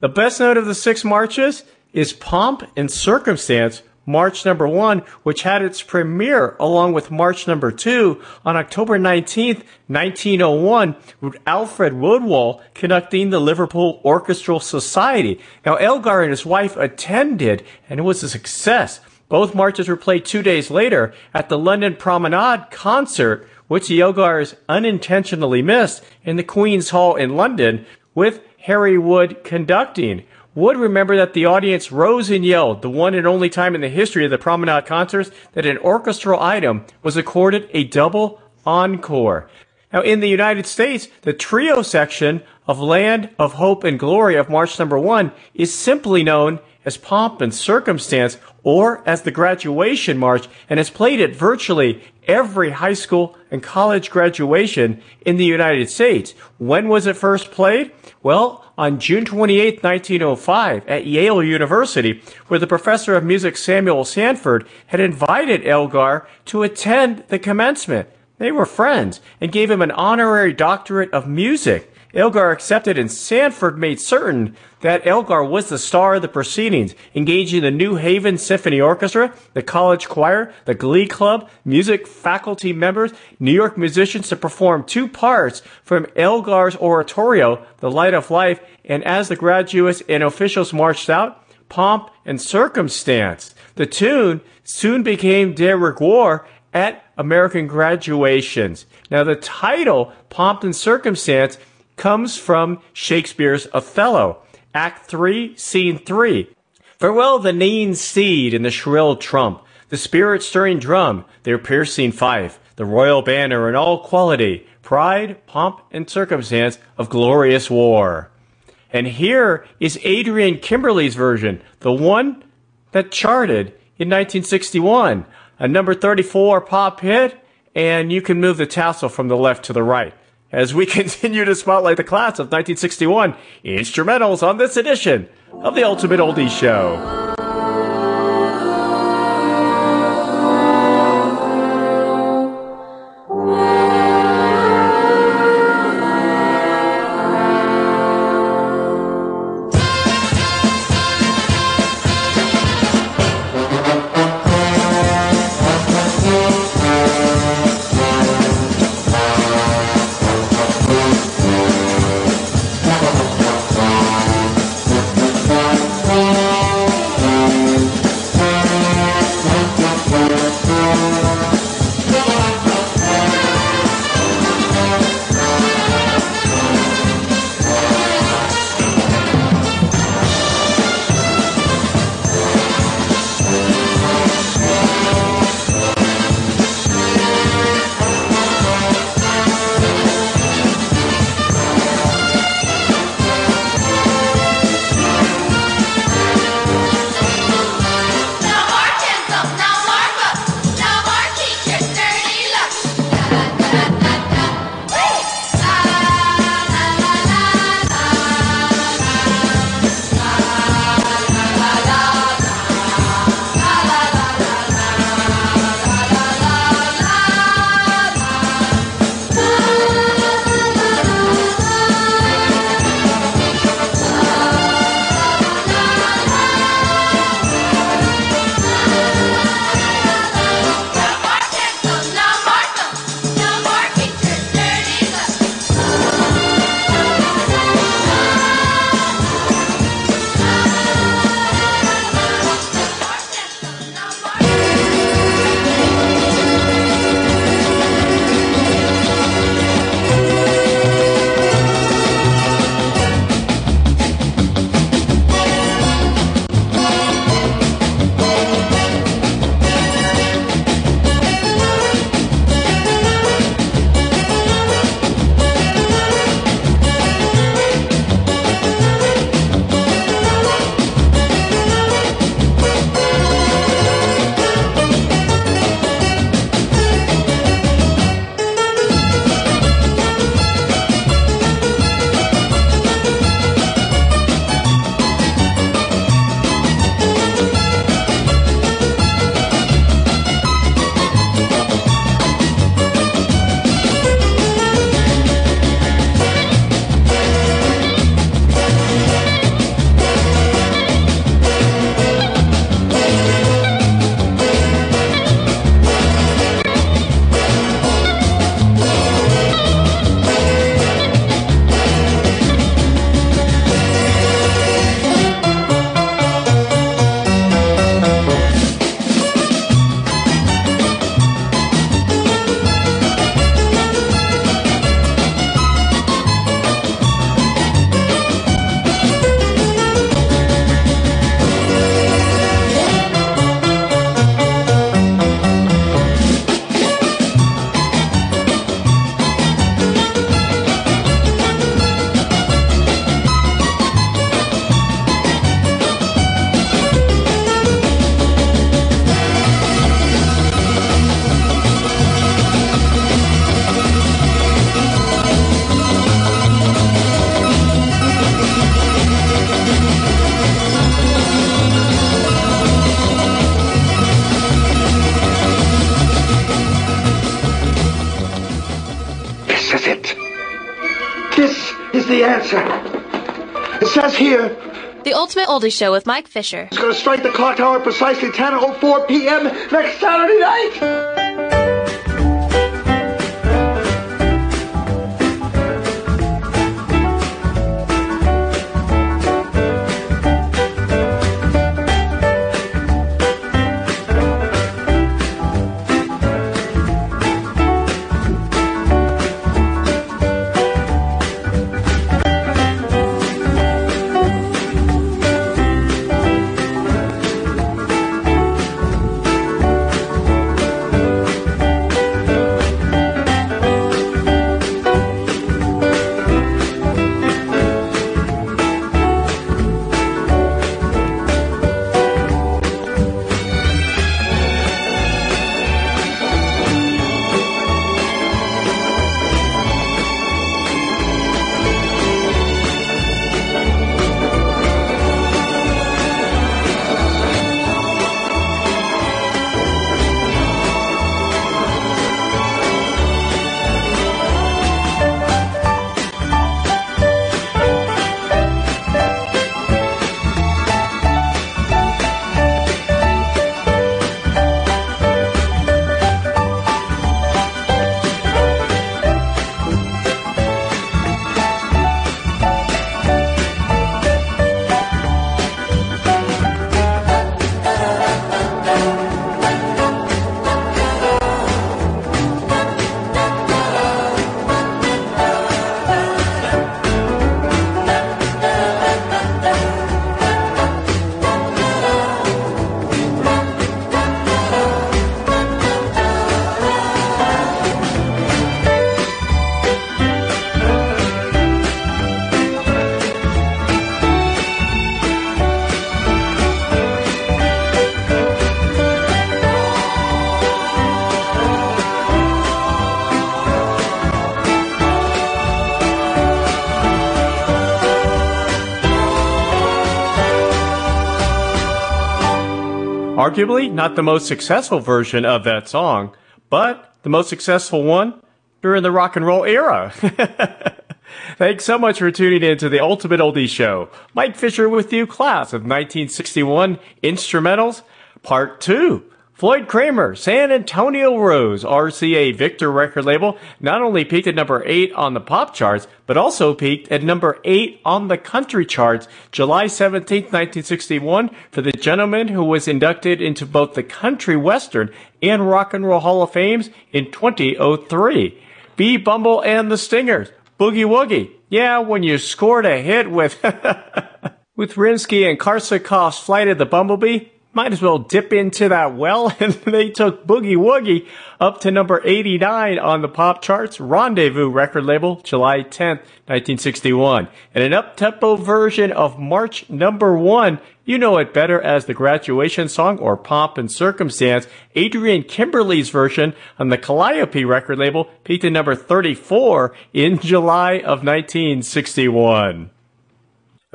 The best note of the six marches is Pomp and Circumstance, March number one, which had its premiere along with March number two on October 19th, 1901, with Alfred Woodwall conducting the Liverpool Orchestral Society. Now, Elgar and his wife attended, and it was a success. Both marches were played two days later at the London Promenade concert, which the Elgars unintentionally missed in the Queen's Hall in London, with Harry Wood conducting. Wood remember that the audience rose and yelled, the one and only time in the history of the Promenade concerts that an orchestral item was accorded a double encore. Now, in the United States, the trio section of Land of Hope and Glory of March number one is simply known as Pomp and Circumstance or as the Graduation March and is played at virtually every high school and college graduation in the United States. When was it first played? Well, on June 28, 1905, at Yale University, where the professor of music Samuel Sanford had invited Elgar to attend the commencement. They were friends and gave him an honorary doctorate of music. Elgar accepted and Sanford made certain that Elgar was the star of the proceedings, engaging the New Haven Symphony Orchestra, the college choir, the glee club, music faculty members, New York musicians to perform two parts from Elgar's oratorio, The Light of Life, and as the graduates and officials marched out, Pomp and Circumstance. The tune soon became de rigueur at American graduations. Now the title, Pomp and Circumstance, comes from Shakespeare's Othello, Act 3, Scene 3. Farewell the neighing steed and the shrill trump, the spirit stirring drum, their piercing fife, the royal banner in all quality, pride, pomp, and circumstance of glorious war. And here is Adrian Kimberly's version, the one that charted in 1961, a number 34 pop hit, and you can move the tassel from the left to the right as we continue to spotlight the class of 1961 instrumentals on this edition of the Ultimate Oldies Show. Oldie Show with Mike Fisher. it's going to strike the clock tower precisely 10.04 p.m. next Saturday night. Arguably not the most successful version of that song, but the most successful one during the rock and roll era. Thanks so much for tuning in to the Ultimate Oldie Show. Mike Fisher with you, class of 1961 instrumentals, part two. Floyd Cramer, San Antonio Rose, RCA Victor record label, not only peaked at number 8 on the pop charts, but also peaked at number 8 on the country charts July 17, 1961, for the gentleman who was inducted into both the Country Western and Rock and Roll Hall of Fames in 2003. B. Bumble and the Stingers, Boogie Woogie. Yeah, when you scored a hit with, with Rinsky and Korsakoff's Flight of the Bumblebee, might as well dip into that well. And they took Boogie Woogie up to number 89 on the pop charts, Rendezvous record label, July 10th, 1961. And an up-tempo version of March number one, you know it better as the graduation song or Pomp and Circumstance, Adrian Kimberly's version on the Calliope record label peaked at number 34 in July of 1961.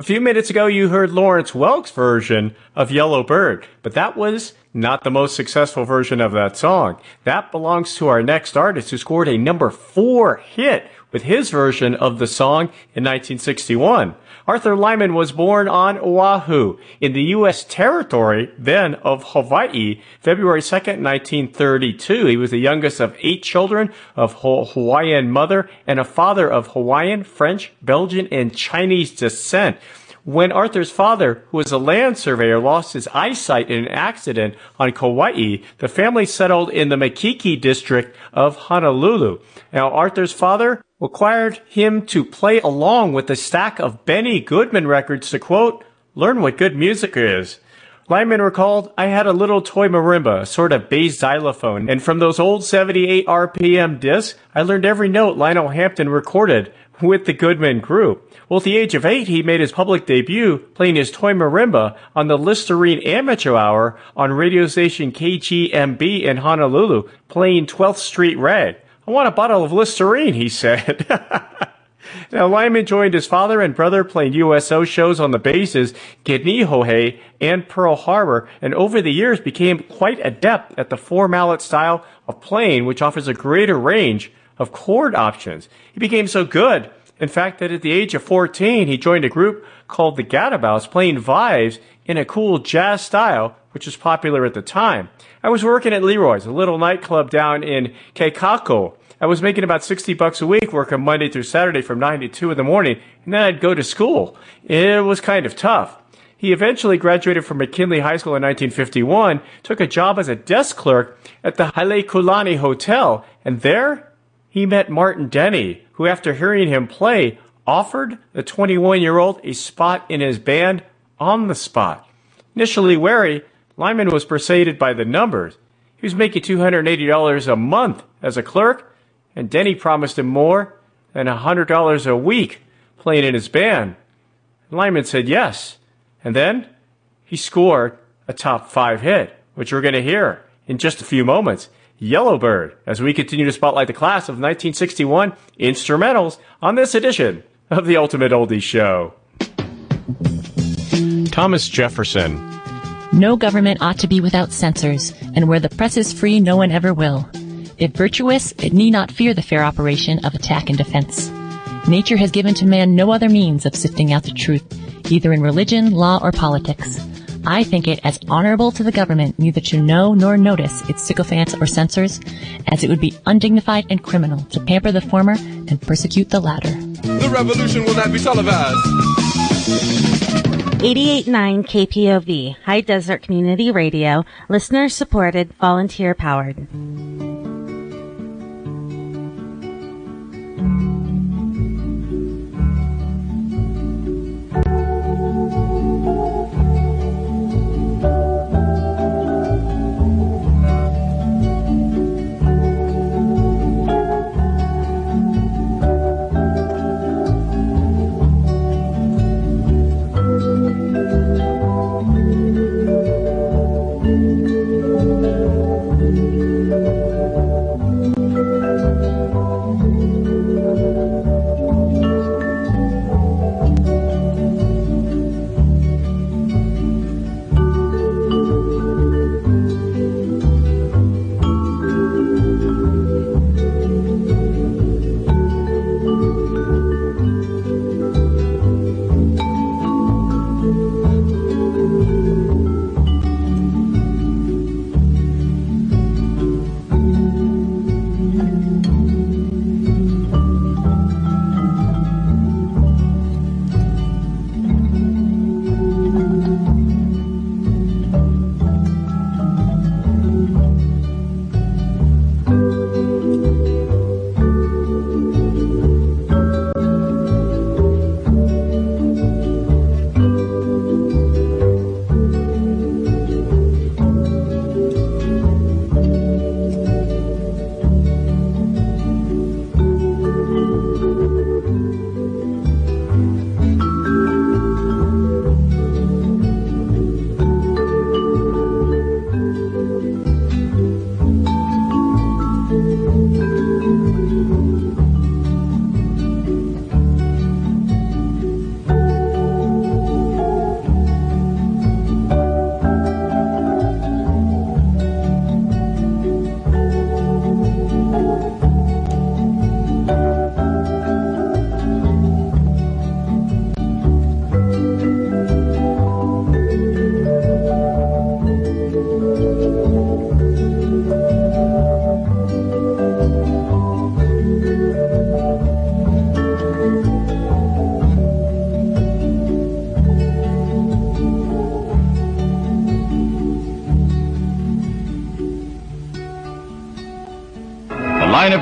A few minutes ago, you heard Lawrence Welk's version of Yellow Bird, but that was not the most successful version of that song. That belongs to our next artist who scored a number four hit with his version of the song in 1961. Arthur Lyman was born on Oahu in the U.S. territory then of Hawaii, February 2nd, 1932. He was the youngest of eight children of Hawaiian mother and a father of Hawaiian, French, Belgian, and Chinese descent. When Arthur's father, who was a land surveyor, lost his eyesight in an accident on Kauai, the family settled in the Makiki district of Honolulu. Now, Arthur's father required him to play along with a stack of Benny Goodman records to quote, learn what good music is. Lyman recalled, I had a little toy marimba, a sort of bass xylophone, and from those old 78 RPM discs, I learned every note Lionel Hampton recorded with the Goodman group. Well, at the age of eight, he made his public debut playing his toy marimba on the Listerine Amateur Hour on radio station KGMB in Honolulu, playing 12th Street Rag. I want a bottle of Listerine, he said. now, Lyman joined his father and brother playing USO shows on the bases Kaneohe and Pearl Harbor, and over the years became quite adept at the four mallet style of playing, which offers a greater range of chord options. He became so good, in fact, that at the age of 14, he joined a group called the Gadabouts playing vibes in a cool jazz style, which was popular at the time. I was working at Leroy's, a little nightclub down in Keikako. I was making about 60 bucks a week working Monday through Saturday from 9 to 2 in the morning, and then I'd go to school. It was kind of tough. He eventually graduated from McKinley High School in 1951, took a job as a desk clerk at the Halekulani Hotel, and there he met Martin Denny, who after hearing him play, offered the 21 year old a spot in his band on the spot. Initially wary, Lyman was persuaded by the numbers. He was making $280 a month as a clerk, and Denny promised him more than $100 a week playing in his band. Lyman said yes. And then he scored a top five hit, which we're going to hear in just a few moments. Yellowbird, as we continue to spotlight the class of 1961 instrumentals on this edition of the Ultimate Oldies Show. Thomas Jefferson. No government ought to be without censors, and where the press is free, no one ever will. If virtuous, it need not fear the fair operation of attack and defense. Nature has given to man no other means of sifting out the truth, either in religion, law, or politics. I think it as honorable to the government neither to know nor notice its sycophants or censors, as it would be undignified and criminal to pamper the former and persecute the latter. The revolution will not be televised. 88.9 KPOV, High Desert Community Radio, listener supported, volunteer powered.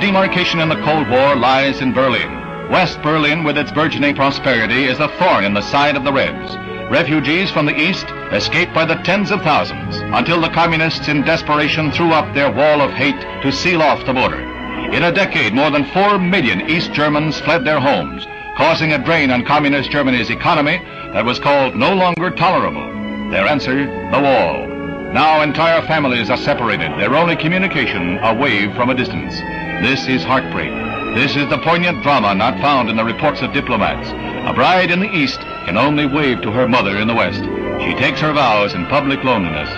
Demarcation in the Cold War lies in Berlin. West Berlin, with its burgeoning prosperity, is a thorn in the side of the Reds. Refugees from the east escaped by the tens of thousands until the communists in desperation threw up their wall of hate to seal off the border. In a decade, more than four million East Germans fled their homes, causing a drain on communist Germany's economy that was called no longer tolerable. Their answer, the wall. Now entire families are separated, their only communication a wave from a distance. This is heartbreak. This is the poignant drama not found in the reports of diplomats. A bride in the East can only wave to her mother in the West. She takes her vows in public loneliness.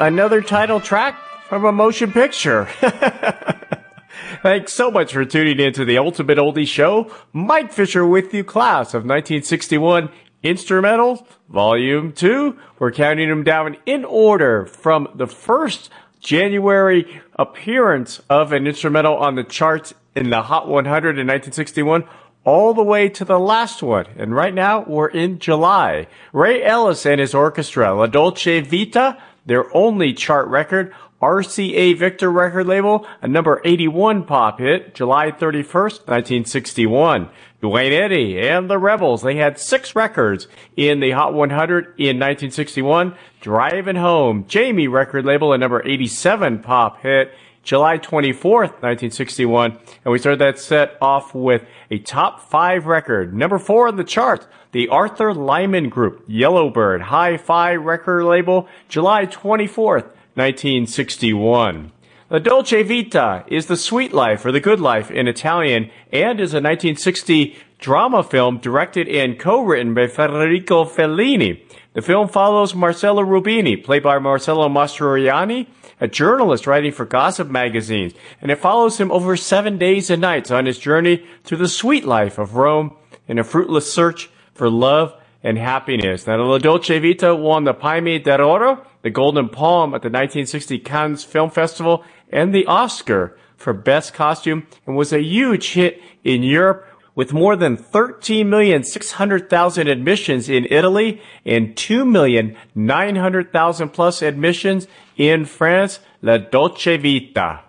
Another title track from a motion picture. Thanks so much for tuning in to the Ultimate Oldie Show. Mike Fisher with you, class of 1961 Instrumentals, Volume 2. We're counting them down in order from the first January appearance of an instrumental on the charts in the Hot 100 in 1961 all the way to the last one. And right now we're in July. Ray Ellis and his orchestra, La Dolce Vita, their only chart record, RCA Victor record label, a number 81 pop hit, July 31st, 1961. Duane Eddy and the Rebels, they had six records in the Hot 100 in 1961. Driving Home, Jamie record label, a number 87 pop hit, July 24th, 1961. And we started that set off with a top five record, number four on the chart, the Arthur Lyman Group, Yellowbird Hi-Fi record label, July 24th, 1961. La Dolce Vita is the sweet life or the good life in Italian and is a 1960 drama film directed and co-written by Federico Fellini. The film follows Marcello Rubini, played by Marcello Mastroianni, a journalist writing for gossip magazines, and it follows him over seven days and nights on his journey through the sweet life of Rome in a fruitless search for love and happiness. Now, La Dolce Vita won the Palme d'Oro, the Golden Palm at the 1960 Cannes Film Festival, and the Oscar for Best Costume, and was a huge hit in Europe with more than 13,600,000 admissions in Italy and 2,900,000 plus admissions in France, La Dolce Vita.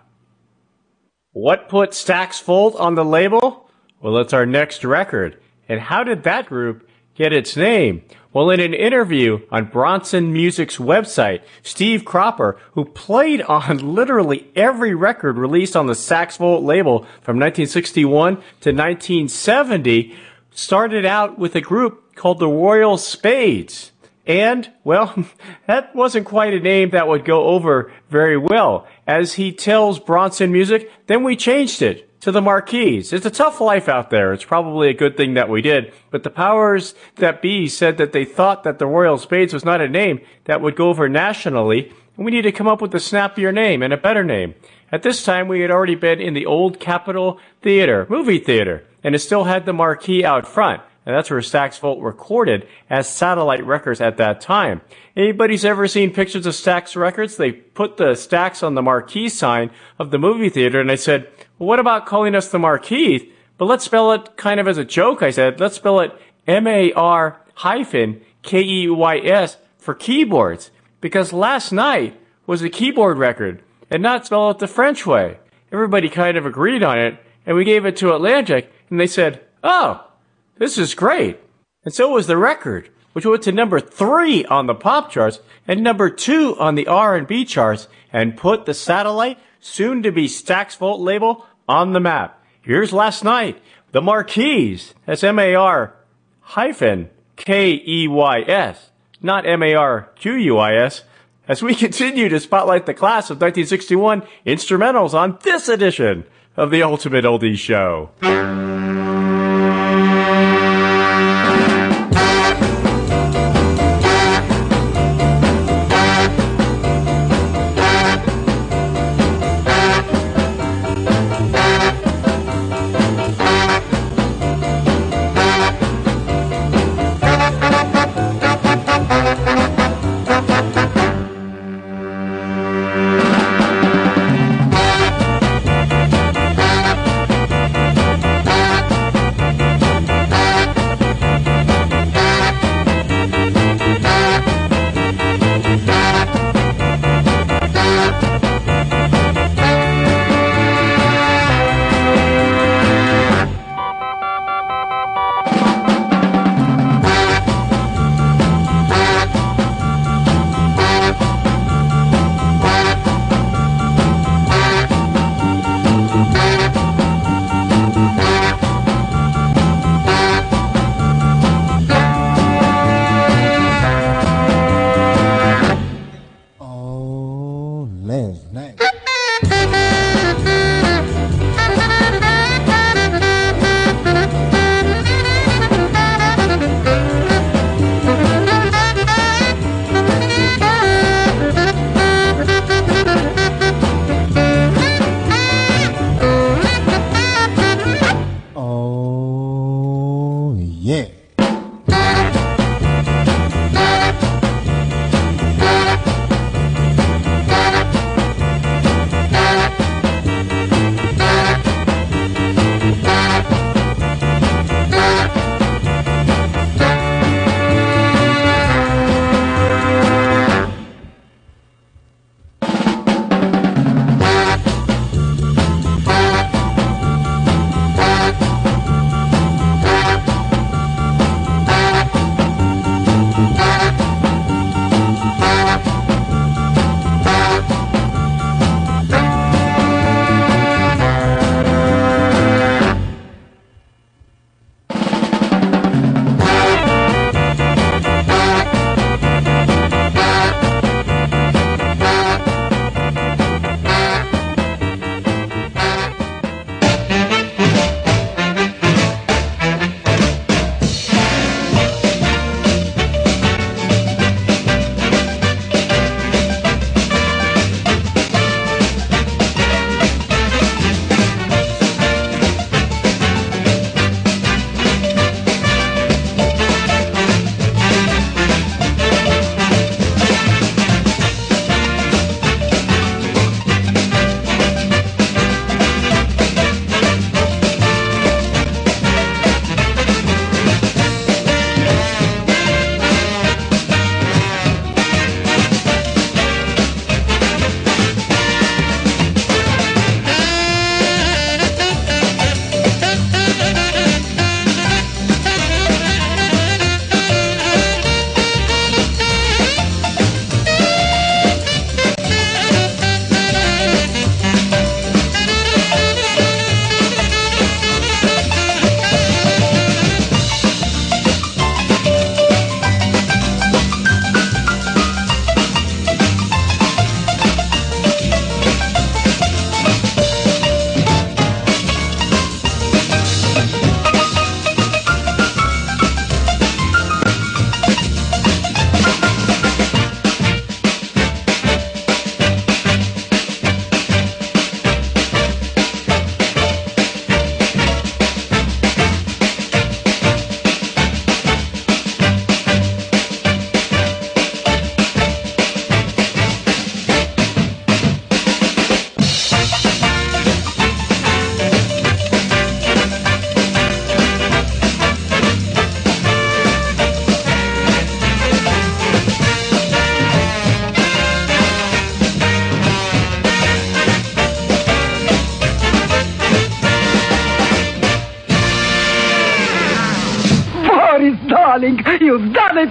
What put Stax Volt on the label? Well, it's our next record. And how did that group get its name? Well, in an interview on Bronson Music's website, Steve Cropper, who played on literally every record released on the Stax Volt label from 1961 to 1970, started out with a group called the Royal Spades. And, well, that wasn't quite a name that would go over very well. As he tells Bronson Music, then we changed it to the Mar-Keys. It's a tough life out there. It's probably a good thing that we did. But the powers that be said that they thought that the Royal Spades was not a name that would go over nationally, and we need to come up with a snappier name and a better name. At this time, we had already been in the old Capitol Theater, movie theater, and it still had the marquee out front. And that's where Stax Volt recorded as satellite records at that time. Anybody's ever seen pictures of Stax records? They put the Stax on the marquee sign of the movie theater and they said, well, what about calling us the marquee? But let's spell it kind of as a joke, I said. Let's spell it M-A-R hyphen K-E-Y-S for keyboards. Because last night was a keyboard record and not spell it the French way. Everybody kind of agreed on it and we gave it to Atlantic and they said, oh, this is great. And so was the record, which went to number three on the pop charts and number two on the R&B charts and put the satellite, soon to be Stax Volt label on the map. Here's last night, the Mar-Keys. That's M-A-R hyphen K-E-Y-S, not M-A-R-Q-U-I-S. As we continue to spotlight the class of 1961 instrumentals on this edition of the Ultimate Oldies Show.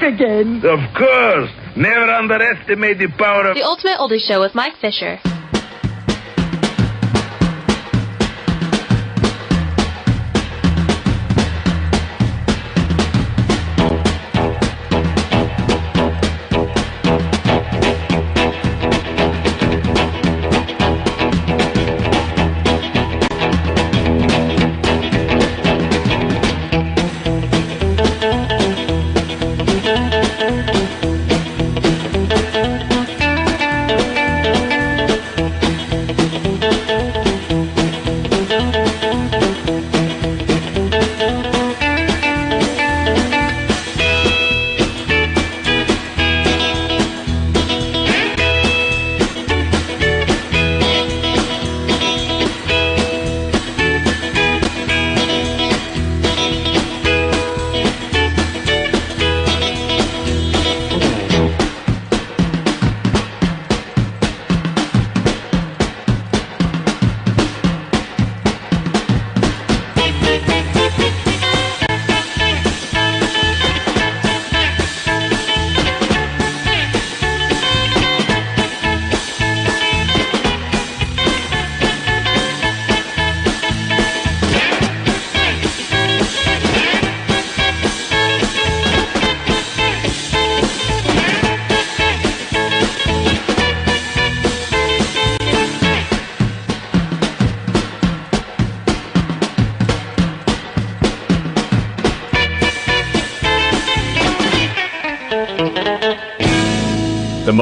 You've done it again. Of course. Never underestimate the power of. The Ultimate Oldie Show with Mike Fisher.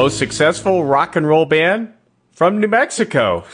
Most successful rock and roll band from New Mexico.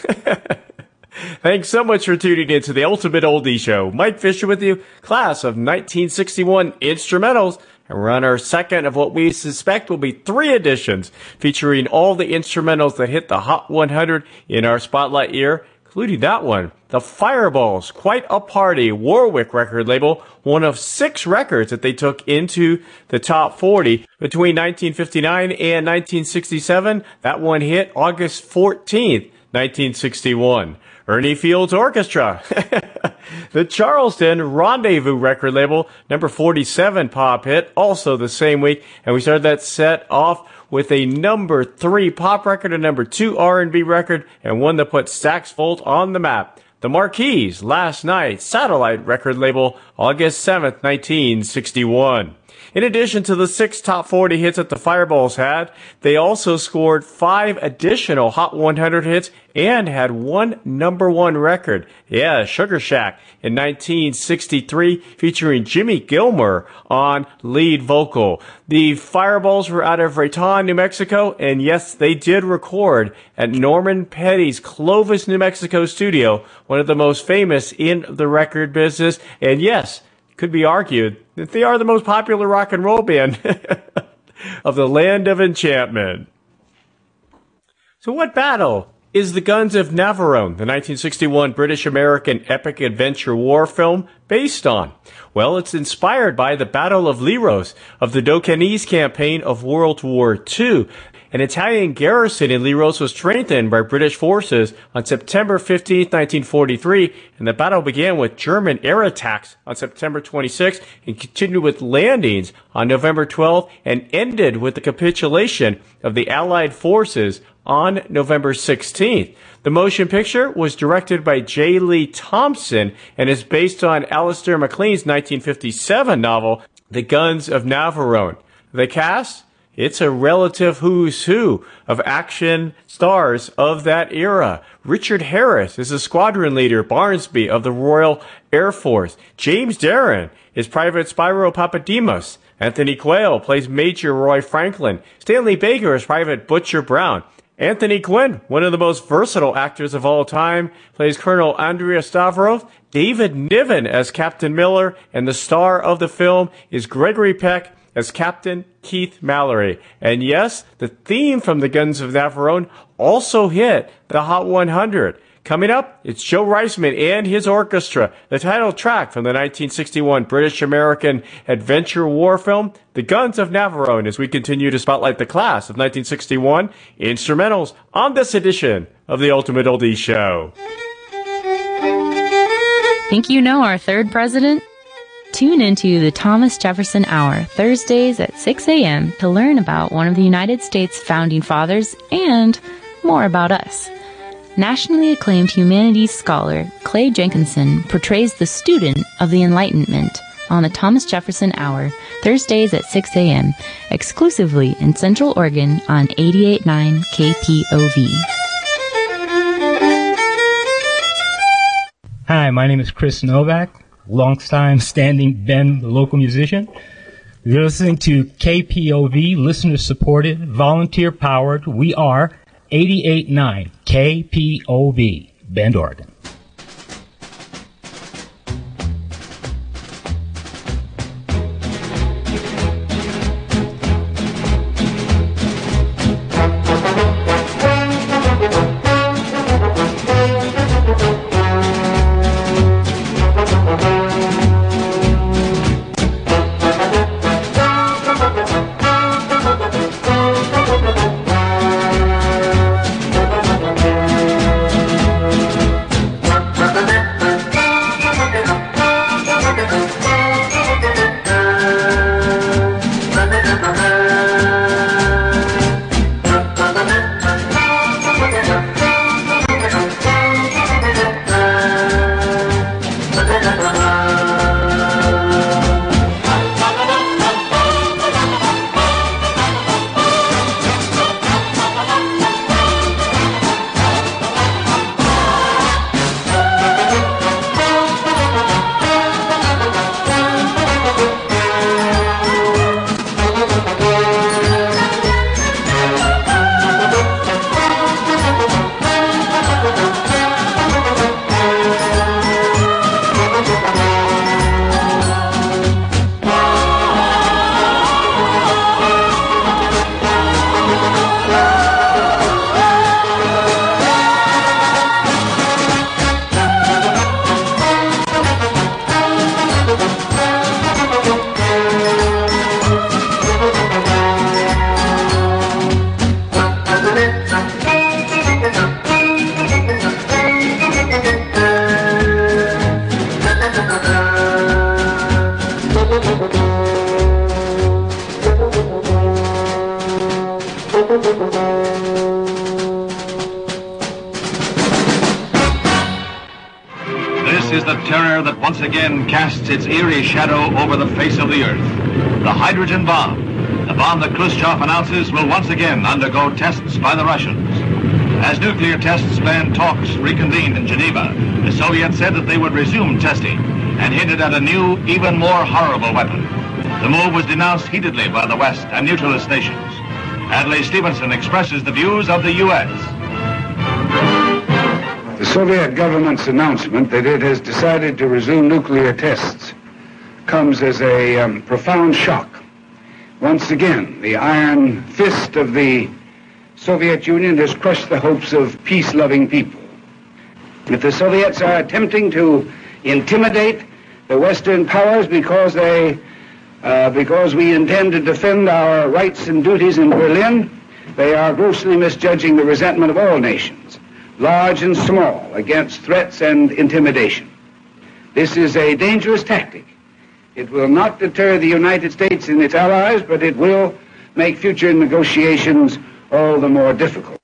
Thanks so much for tuning in to the Ultimate Oldie Show. Mike Fisher with you, class of 1961 instrumentals. And we're on our second of what we suspect will be three editions featuring all the instrumentals that hit the Hot 100 in our spotlight year, including that one. The Fireballs, quite a party, Warwick record label, one of six records that they took into the top 40 between 1959 and 1967. That one hit August 14th, 1961. Ernie Fields Orchestra. the Charleston Rendezvous record label, number 47 pop hit, also the same week. And we started that set off with a number three pop record, a number two R&B record, and one that put Stax Volt on the map. The Mar-Keys, last night, satellite record label, August 7th, 1961. In addition to the six top 40 hits that the Fireballs had, they also scored five additional Hot 100 hits and had one number one record. Yeah, Sugar Shack in 1963 featuring Jimmy Gilmer on lead vocal. The Fireballs were out of Raton, New Mexico, and yes, they did record at Norman Petty's Clovis, New Mexico studio, one of the most famous in the record business. And yes, could be argued that they are the most popular rock and roll band of the land of enchantment. So what battle is The Guns of Navarone, the 1961 British American epic adventure war film, based on? Well, it's inspired by the Battle of Leros of the Dodecanese campaign of World War II. An Italian garrison in Leros was strengthened by British forces on September 15, 1943, and the battle began with German air attacks on September 26 and continued with landings on November 12 and ended with the capitulation of the Allied forces on November 16th. The motion picture was directed by J. Lee Thompson and is based on Alistair MacLean's 1957 novel, The Guns of Navarone. The cast? It's a relative who's who of action stars of that era. Richard Harris is the squadron leader, Barnsby of the Royal Air Force. James Darren is Private Spyro Papademos. Anthony Quayle plays Major Roy Franklin. Stanley Baker is Private Butcher Brown. Anthony Quinn, one of the most versatile actors of all time, plays Colonel Andrea Stavros. David Niven as Captain Miller, and the star of the film is Gregory Peck as Captain Keith Mallory. And yes, the theme from the Guns of Navarone also hit the Hot 100. Coming up, it's Joe Reisman and his orchestra, the title track from the 1961 British American adventure war film, The Guns of Navarone, as we continue to spotlight the class of 1961 instrumentals on this edition of the Ultimate Oldie Show. Think you know our third president? Tune into the Thomas Jefferson Hour Thursdays at 6 a.m. to learn about one of the United States founding fathers and more about us. Nationally acclaimed humanities scholar Clay Jenkinson portrays the student of the Enlightenment on the Thomas Jefferson Hour Thursdays at 6 a.m. exclusively in Central Oregon on 88.9 KPOV. Hi, my name is Chris Novak, longtime standing Bend, the local musician. You're listening to KPOV, listener supported, volunteer powered. We are 88.9 KPOV, Bend, Oregon. The bomb, the bomb that Khrushchev announces will once again undergo tests by the Russians. As nuclear tests ban talks reconvened in Geneva, the Soviets said that they would resume testing and hinted at a new, even more horrible weapon. The move was denounced heatedly by the West and neutralist nations. Adlai Stevenson expresses the views of the U.S. The Soviet government's announcement that it has decided to resume nuclear tests comes as a um, profound shock. Once again, the iron fist of the Soviet Union has crushed the hopes of peace-loving people. If the Soviets are attempting to intimidate the Western powers because they, uh, because we intend to defend our rights and duties in Berlin, they are grossly misjudging the resentment of all nations, large and small, against threats and intimidation. This is a dangerous tactic. It will not deter the United States and its allies, but it will make future negotiations all the more difficult.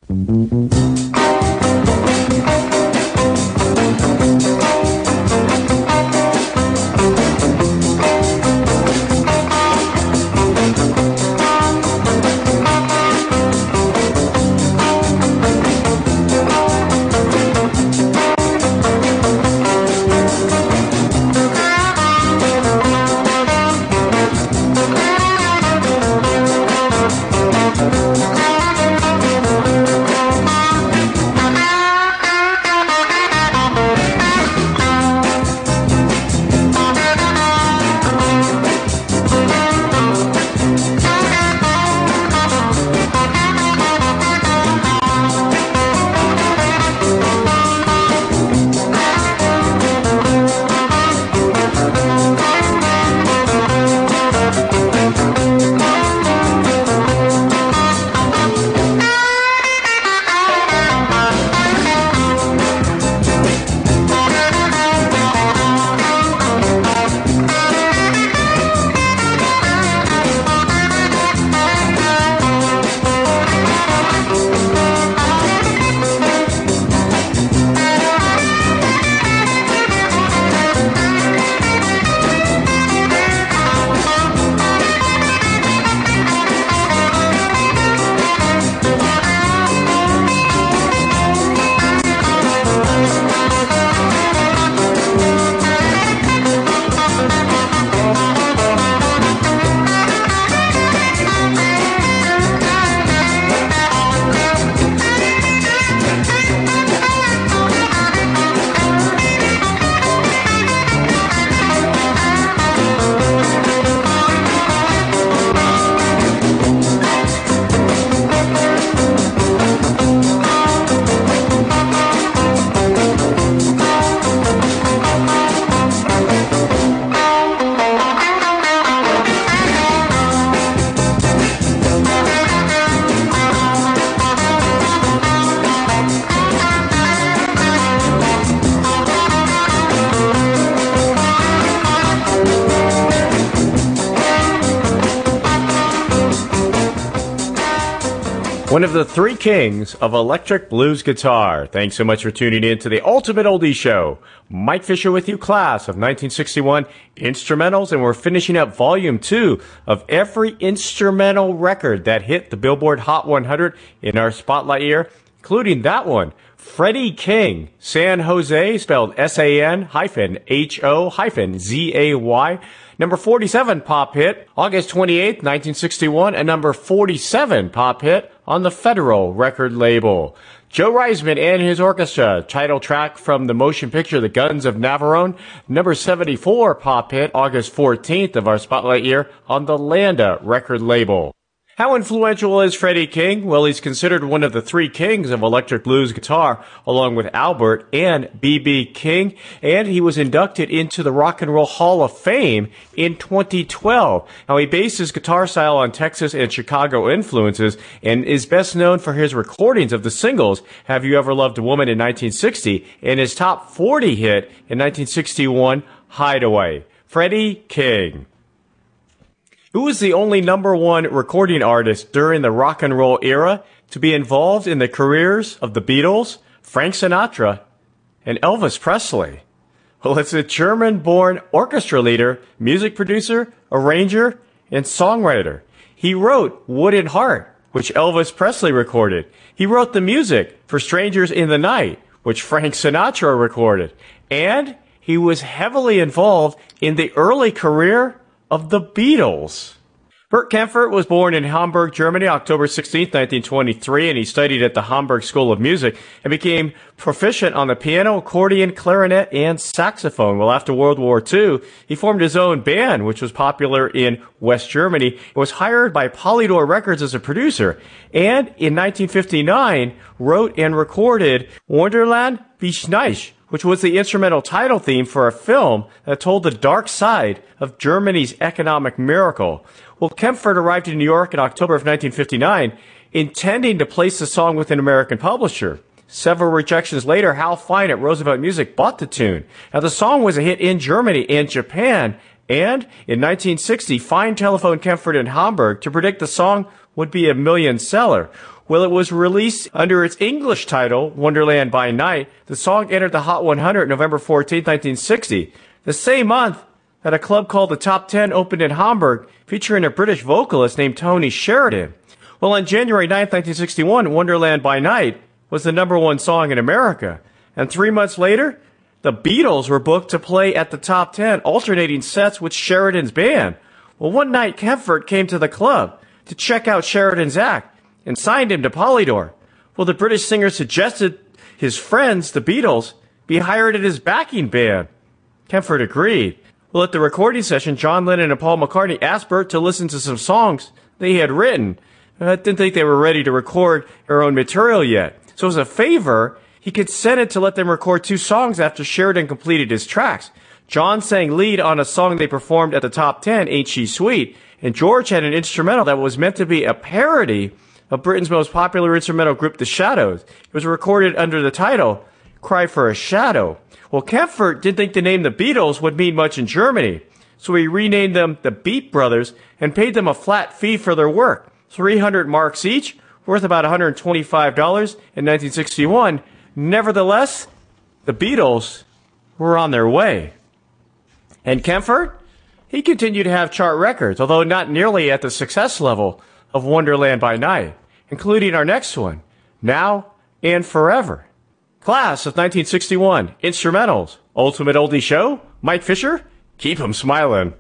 One of the three kings of electric blues guitar. Thanks so much for tuning in to the Ultimate Oldie Show. Mike Fisher with you, class of 1961 instrumentals, and we're finishing up volume two of every instrumental record that hit the Billboard Hot 100 in our spotlight year, including that one. Freddie King, San Jose, spelled S-A-N hyphen H-O hyphen Z-A-Y. Number 47 pop hit, August 28, 1961, and number 47 pop hit on the Federal record label. Joe Reisman and his orchestra, title track from the motion picture The Guns of Navarone, number 74 pop hit, August 14th of our spotlight year on the Landa record label. How influential is Freddie King? Well, he's considered one of the three kings of electric blues guitar, along with Albert and B.B. King, and he was inducted into the Rock and Roll Hall of Fame in 2012. Now, he based his guitar style on Texas and Chicago influences and is best known for his recordings of the singles Have You Ever Loved a Woman in 1960 and his top 40 hit in 1961, Hideaway. Freddie King. Who was the only number one recording artist during the rock and roll era to be involved in the careers of the Beatles, Frank Sinatra, and Elvis Presley? Well, it's a German born orchestra leader, music producer, arranger, and songwriter. He wrote Wooden Heart, which Elvis Presley recorded. He wrote the music for Strangers in the Night, which Frank Sinatra recorded. And he was heavily involved in the early career of the Beatles. Bert Kaempfert was born in Hamburg, Germany, October 16, 1923, and he studied at the Hamburg School of Music and became proficient on the piano, accordion, clarinet, and saxophone. Well, after World War II, he formed his own band, which was popular in West Germany, was hired by Polydor Records as a producer, and in 1959 wrote and recorded Wunderland bei Nacht, which was the instrumental title theme for a film that told the dark side of Germany's economic miracle. Well, Kaempfert arrived in New York in October of 1959, intending to place the song with an American publisher. Several rejections later, Hal Fine at Roosevelt Music bought the tune. Now, the song was a hit in Germany and Japan, and in 1960, Fine telephoned Kaempfert in Hamburg to predict the song would be a million seller. Well, it was released under its English title, Wonderland by Night. The song entered the Hot 100 November 14, 1960. The same month, that a club called the Top Ten opened in Hamburg, featuring a British vocalist named Tony Sheridan. Well, on January 9, 1961, Wonderland by Night was the number one song in America. And three months later, the Beatles were booked to play at the Top Ten, alternating sets with Sheridan's band. Well, one night, Kaempfert came to the club to check out Sheridan's act and signed him to Polydor. Well, the British singer suggested his friends, the Beatles, be hired in his backing band. Kaempfert agreed. Well, at the recording session, John Lennon and Paul McCartney asked Bert to listen to some songs they had written. Uh, I didn't think they were ready to record their own material yet. So as a favor, he consented to let them record two songs after Sheridan completed his tracks. John sang lead on a song they performed at the top 10, Ain't She Sweet, and George had an instrumental that was meant to be a parody of Britain's most popular instrumental group, The Shadows. It was recorded under the title, Cry for a Shadow. Well, Kaempfert didn't think the name the Beatles would mean much in Germany, so he renamed them the Beat Brothers and paid them a flat fee for their work, 300 marks each, worth about $125 in 1961. Nevertheless, the Beatles were on their way. And Kaempfert? He continued to have chart records, although not nearly at the success level of Wonderland by Night, including our next one, Now and Forever. Class of 1961, Instrumentals, Ultimate Oldie Show, Mike Fisher, keep 'em smiling.